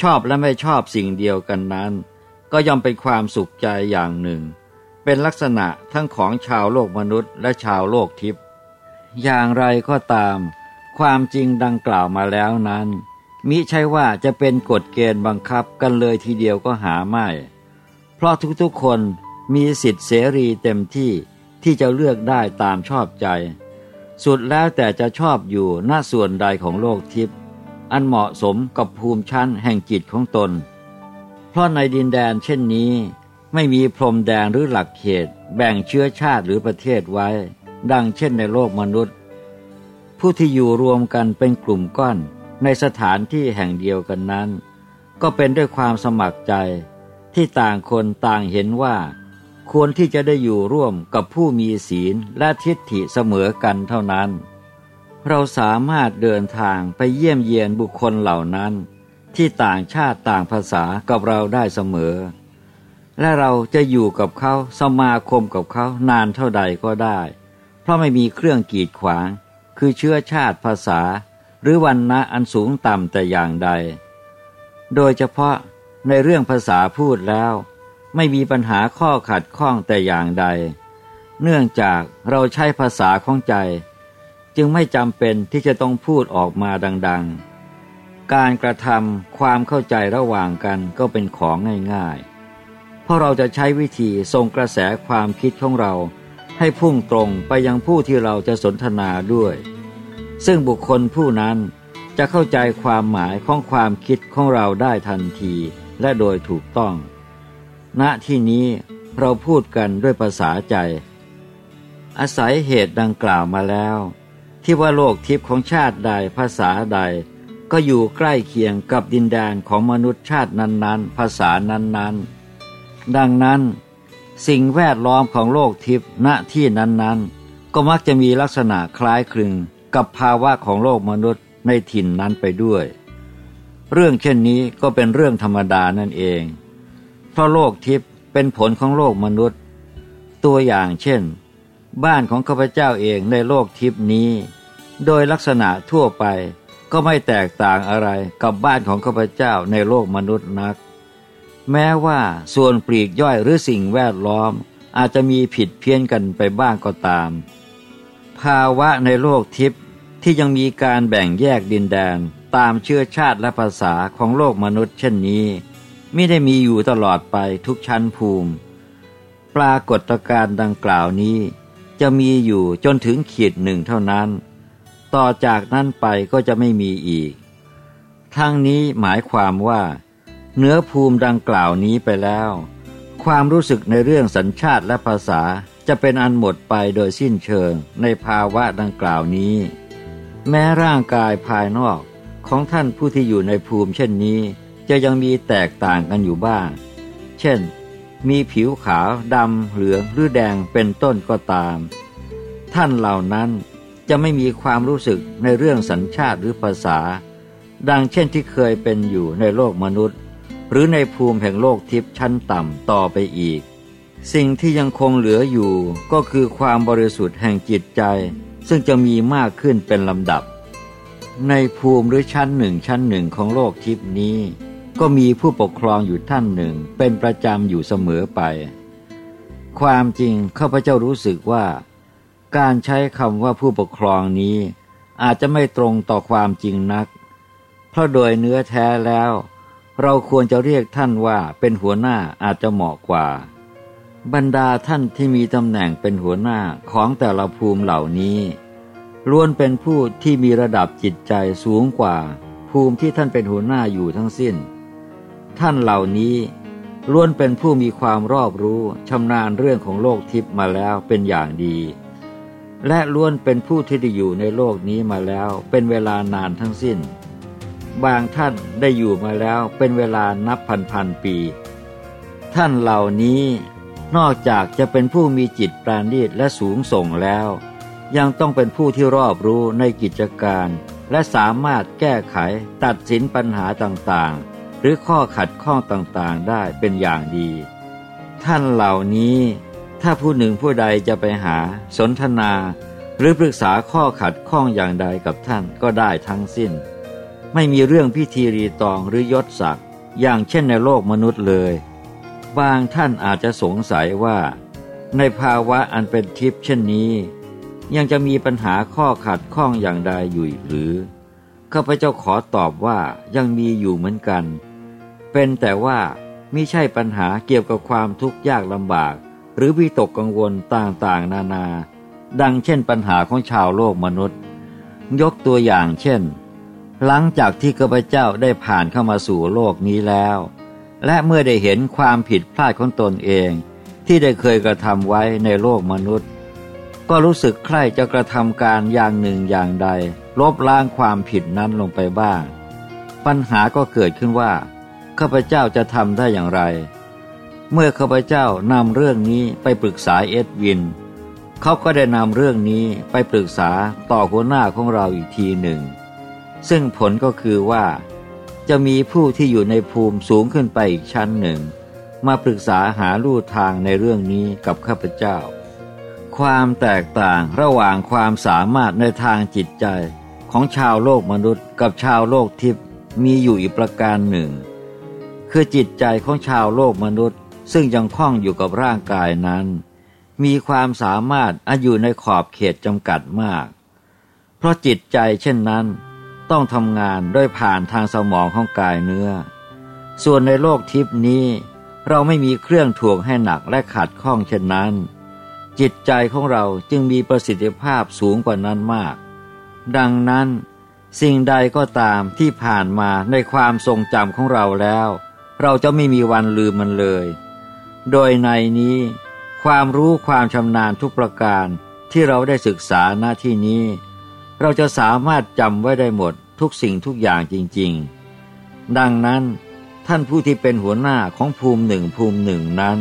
ชอบและไม่ชอบสิ่งเดียวกันนั้น ก็ย่อมเป็นความสุขใจอย่างหนึ่ง เป็นลักษณะทั้งของชาวโลกมนุษย์และชาวโลกทิพย์อย่างไรก็ตาม ความจริงดังกล่าวมาแล้วนั้น มิใช่ว่าจะเป็นกฎเกณฑ์บังคับกันเลยทีเดียวก็หาไม่ เพราะทุกๆคนมีสิทธิเสรีเต็มที่ที่จะเลือกได้ตามชอบใจ สุดแล้วแต่จะชอบอยู่หน้าส่วนใดของโลกทิพย์อันเหมาะสมกับภูมิชั้นแห่งจิตของตน เพราะในดินแดนเช่นนี้ ไม่มีพรมแดงหรือหลักเขต แบ่งเชื้อชาติหรือประเทศไว้ ดังเช่นในโลกมนุษย์ ผู้ที่อยู่รวมกันเป็นกลุ่มก้อนในสถานที่แห่งเดียวกันนั้น ก็เป็นด้วยความสมัครใจ ที่ต่างคนต่างเห็นว่า ควรที่จะได้อยู่ร่วมกับผู้มีศีลและทิฏฐิเสมอกันเท่านั้น เราสามารถเดินทางไปเยี่ยมเยียนบุคคลเหล่านั้น ที่ต่างชาติต่างภาษากับเราได้เสมอ และเราจะอยู่กับเขาสมาคมกับเขานานเท่าใดก็ได้ เพราะไม่มีเครื่องกีดขวาง คือเชื้อชาติภาษา หรือวันณะอันสูงต่ำแต่อย่างใด โดยเฉพาะ ในเรื่องภาษาพูดแล้ว ไม่มีปัญหาข้อขัดข้องแต่อย่างใด เนื่องจากเราใช้ภาษาของใจ จึงไม่จำเป็นที่จะต้องพูดออกมาดัง ๆ การกระทำความเข้าใจระหว่างกันก็เป็นของง่ายๆ เพราะเราจะใช้วิธีส่งกระแสความคิดของเรา ให้พุ่งตรงไปยังผู้ที่เราจะสนทนาด้วย ซึ่งบุคคลผู้นั้นจะเข้าใจความหมายของความคิดของเราได้ทันที และโดยถูกต้อง ณที่นี้เราพูดกันด้วยภาษาใจ อาศัยเหตุดังกล่าวมาแล้ว ที่ว่าโลกทิพย์ของชาติใดภาษาใด ก็อยู่ใกล้เคียงกับดินแดนของมนุษย์ชาตินั้นๆ ภาษานั้นๆ ดังนั้น สิ่งแวดล้อมของโลกทิพย์ณที่นั้นๆ ก็มักจะมีลักษณะคล้ายคลึงกับภาวะของโลกมนุษย์ในถิ่นนั้นไปด้วย เรื่องเช่นนี้ก็เป็นเรื่องธรรมดานั่นเอง เพราะโลกทิพย์เป็นผลของโลกมนุษย์ ตัวอย่างเช่น บ้านของข้าพเจ้าเองในโลกทิพย์นี้ โดยลักษณะทั่วไปก็ไม่แตกต่างอะไรกับบ้านของข้าพเจ้าในโลกมนุษย์นัก แม้ว่าส่วนปลีกย่อยหรือสิ่งแวดล้อมอาจจะมีผิดเพี้ยนกันไปบ้างก็ตาม ภาวะในโลกทิพย์ที่ยังมีการแบ่งแยกดินแดน ตามเชื้อชาติและภาษาของโลกมนุษย์เช่นนี้ไม่ได้มีอยู่ตลอดไปทุกชั้นภูมิ ปรากฏการณ์ดังกล่าวนี้จะมีอยู่จนถึงขีดหนึ่งเท่านั้น ต่อจากนั้นไปก็จะไม่มีอีก ทั้งนี้หมายความว่า เนื้อภูมิดังกล่าวนี้ไปแล้ว ความรู้สึกในเรื่องสัญชาติและภาษาจะเป็นอันหมดไปโดยสิ้นเชิงในภาวะดังกล่าวนี้ แม้ร่างกายภายนอก ของท่านผู้ที่อยู่ในภูมิเช่นนี้ จะยังมีแตกต่างกันอยู่บ้าง เช่น มีผิวขาวดำเหลืองหรือแดงเป็นต้นก็ตาม ท่านเหล่านั้นจะไม่มีความรู้สึกในเรื่องสัญชาติหรือภาษา ดังเช่นที่เคยเป็นอยู่ในโลกมนุษย์ หรือในภูมิแห่งโลกทิพย์ชั้นต่ำต่อไปอีก สิ่งที่ยังคงเหลืออยู่ก็คือความบริสุทธิ์แห่งจิตใจ ซึ่งจะมีมากขึ้นเป็นลำดับ ในภูมิหรือชั้นหนึ่งชั้นหนึ่งของโลกทิพนี้ ก็มีผู้ปกครองอยู่ท่านหนึ่งเป็นประจำอยู่เสมอไป ความจริงข้าพเจ้ารู้สึกว่า การใช้คำว่าผู้ปกครองนี้ อาจจะไม่ตรงต่อความจริงนัก เพราะโดยเนื้อแท้แล้ว เราควรจะเรียกท่านว่าเป็นหัวหน้าอาจจะเหมาะกว่า บรรดาท่านที่มีตำแหน่งเป็นหัวหน้าของแต่ละภูมิเหล่านี้ ล้วนเป็นผู้ที่มีระดับจิตใจสูงกว่า ภูมิที่ท่านเป็นหัวหน้าอยู่ทั้งสิ้น ท่านเหล่านี้ล้วนเป็นผู้มีความรอบรู้ชำนาญเรื่องของโลกทิพย์มาแล้วเป็นอย่างดี และล้วนเป็นผู้ที่ได้อยู่ในโลกนี้มาแล้วเป็นเวลานานทั้งสิ้น บางท่านได้อยู่มาแล้วเป็นเวลานับพันพันปี ท่านเหล่านี้นอกจากจะเป็นผู้มีจิตปราณีตและสูงส่งแล้ว ยังต้องเป็นผู้ที่รอบรู้ในกิจการ และสามารถแก้ไขตัดสินปัญหาต่างๆ หรือข้อขัดข้องต่างๆได้เป็นอย่างดี ท่านเหล่านี้ถ้าผู้หนึ่งผู้ใดจะไปหา สนทนา หรือปรึกษาข้อขัดข้องอย่างใดกับท่านก็ได้ทั้งสิ้น ไม่มีเรื่องพิธีรีตองหรือยศศักดิ์อย่างเช่นในโลกมนุษย์เลย บางท่านอาจจะสงสัยว่า ในภาวะอันเป็นทิพย์เช่นนี้ ยังจะมีปัญหาข้อขัดข้องอย่างใดอยู่หรือข้าพเจ้าขอตอบว่ายังมีอยู่เหมือนกัน เป็นแต่ว่าม่ใช่ปัญหาเกี่ยวกับความทุกข์ยากลำบาก หรือวิตกกังวลต่างๆ นานา ดังเช่นปัญหาของชาวโลกมนุษย์ ยกตัวอย่างเช่น หลังจากที่ข้าพเจ้าได้ผ่านเข้ามาสู่โลกนี้แล้ว และเมื่อได้เห็นความผิดพลาดของตนเอง ที่ได้เคยกระทำไว้ในโลกมนุษย์ ก็รู้สึกใคร่จะกระทำการอย่างหนึ่งอย่างใด ลบล้างความผิดนั้นลงไปบ้าง ปัญหาก็เกิดขึ้นว่าข้าพเจ้าจะทำได้อย่างไร เมื่อข้าพเจ้านำเรื่องนี้ไปปรึกษาเอ็ดวิน เขาก็ได้นำเรื่องนี้ไปปรึกษาต่อหัวหน้าของเราอีกทีหนึ่ง ซึ่งผลก็คือว่า จะมีผู้ที่อยู่ในภูมิสูงขึ้นไปอีกชั้นหนึ่ง มาปรึกษาหาลู่ทางในเรื่องนี้กับข้าพเจ้า ความแตกต่างระหว่างความสามารถในทางจิตใจ ของชาวโลกมนุษย์กับชาวโลกทิพย์มีอยู่อีกประการหนึ่ง คือจิตใจของชาวโลกมนุษย์ ซึ่งยังคล้องอยู่กับร่างกายนั้น มีความสามารถอายู่ในขอบเขตจำกัดมาก เพราะจิตใจเช่นนั้น ต้องทำงานด้วยผ่านทางสมองของกายเนื้อ ส่วนในโลกทิพนี้ เราไม่มีเครื่องถ่วงให้หนักและขัดข้องเช่นนั้น จิตใจของเราจึงมีประสิทธิภาพสูงกว่านั้นมาก ดังนั้น สิ่งใดก็ตามที่ผ่านมาในความทรงจำของเราแล้ว เราจะไม่มีวันลืมมันเลย โดยในนี้ ความรู้ความชำนาญทุกประการที่เราได้ศึกษาหน้าที่นี้ เราจะสามารถจำไว้ได้หมดทุกสิ่งทุกอย่างจริง ๆ ดังนั้น ท่านผู้ที่เป็นหัวหน้าของภูมิหนึ่งภูมิหนึ่งนั้น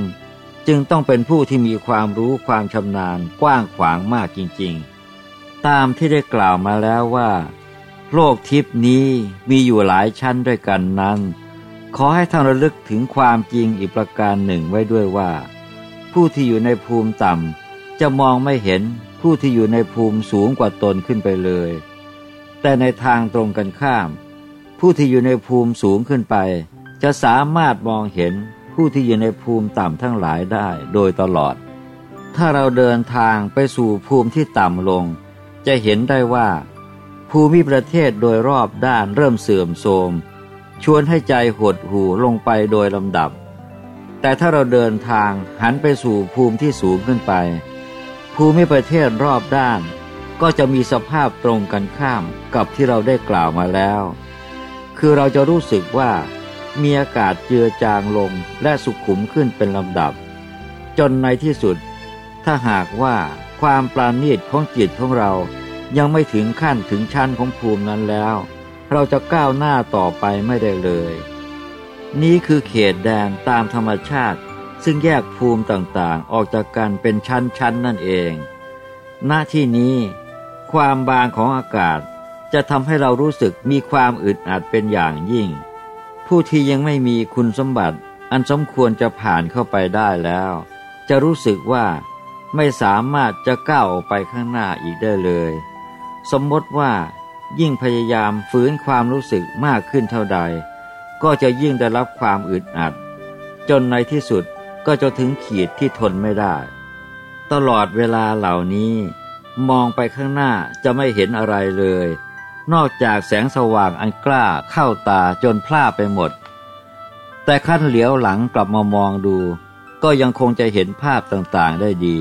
จึงต้องเป็นผู้ที่มีความรู้ความชำนาญกว้างขวางมากจริงๆ ตามที่ได้กล่าวมาแล้วว่า โลกทิพนี้มีอยู่หลายชั้นด้วยกันนั้น ขอให้ท่านระลึกถึงความจริงอีกประการหนึ่งไว้ด้วยว่า ผู้ที่อยู่ในภูมิต่ำจะมองไม่เห็นผู้ที่อยู่ในภูมิสูงกว่าตนขึ้นไปเลย แต่ในทางตรงกันข้าม ผู้ที่อยู่ในภูมิสูงขึ้นไป จะสามารถมองเห็น ผู้ที่อยู่ในภูมิต่ำทั้งหลายได้โดยตลอด ถ้าเราเดินทางไปสู่ภูมิที่ต่ำลง จะเห็นได้ว่า ภูมิประเทศโดยรอบด้านเริ่มเสื่อมโทรมชวนให้ใจหดหูลงไปโดยลำดับ แต่ถ้าเราเดินทางหันไปสู่ภูมิที่สูงขึ้นไป ภูมิประเทศรอบด้านก็จะมีสภาพตรงกันข้ามกับที่เราได้กล่าวมาแล้ว คือเราจะรู้สึกว่า มีอากาศเจือจางลงและสุขุมขึ้นเป็นลำดับ จนในที่สุด ถ้าหากว่าความปราณีตของจิตของเรายังไม่ถึงขั้นถึงชั้นของภูมินั้นแล้ว เราจะก้าวหน้าต่อไปไม่ได้เลย นี้คือเขตแดนตามธรรมชาติ ซึ่งแยกภูมิต่างๆ ออกจากกันเป็นชั้นๆนั่นเองณที่นี้ ความบางของอากาศจะทำให้เรารู้สึกมีความอึดอัดเป็นอย่างยิ่ง ผู้ที่ยังไม่มีคุณสมบัติ อันสมควรจะผ่านเข้าไปได้แล้ว จะรู้สึกว่าไม่สามารถจะก้าวออกไปข้างหน้าอีกได้เลย สมมติว่ายิ่งพยายามฝืนความรู้สึกมากขึ้นเท่าใด ก็จะยิ่งได้รับความอึดอัด จนในที่สุดก็จะถึงขีดที่ทนไม่ได้ ตลอดเวลาเหล่านี้ มองไปข้างหน้าจะไม่เห็นอะไรเลย นอกจากแสงสว่างอันกล้าเข้าตาจนพลาไปหมด แต่ขั้นเหลียวหลังกลับมามองดู ก็ยังคงจะเห็นภาพต่างๆได้ดี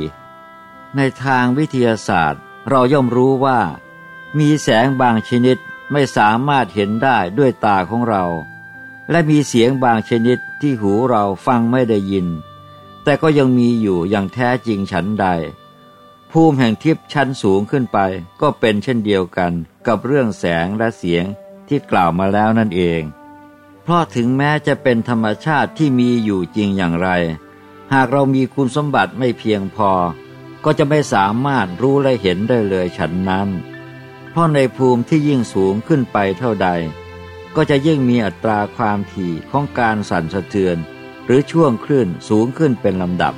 ในทางวิทยาศาสตร์ เราย่อมรู้ว่า มีแสงบางชนิดไม่สามารถเห็นได้ด้วยตาของเรา และมีเสียงบางชนิดที่หูเราฟังไม่ได้ยิน แต่ก็ยังมีอยู่อย่างแท้จริงฉันใด ภูมิแห่งทิพย์ชั้นสูงขึ้นไป ก็เป็นเช่นเดียวกันกับเรื่องแสงและเสียงที่กล่าวมาแล้วนั่นเอง เพราะถึงแม้จะเป็นธรรมชาติที่มีอยู่จริงอย่างไร หากเรามีคุณสมบัติไม่เพียงพอ ก็จะไม่สามารถรู้และเห็นได้เลยฉันนั้น เพราะในภูมิที่ยิ่งสูงขึ้นไปเท่าใด ก็จะยิ่งมีอัตราความถี่ของการสั่นสะเทือน หรือช่วงคลื่นสูงขึ้นเป็นลำดับ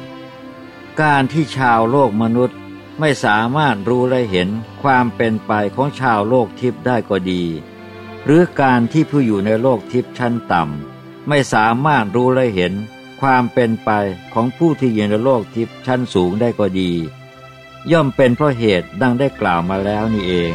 การที่ชาวโลกมนุษย์ ไม่สามารถรู้และเห็นความเป็นไปของชาวโลกทิพย์ได้ก็ดี หรือการที่ผู้อยู่ในโลกทิพย์ชั้นต่ำไม่สามารถรู้และเห็นความเป็นไปของผู้ที่อยู่ในโลกทิพย์ชั้นสูงได้ก็ดี ย่อมเป็นเพราะเหตุดังได้กล่าวมาแล้วนี่เอง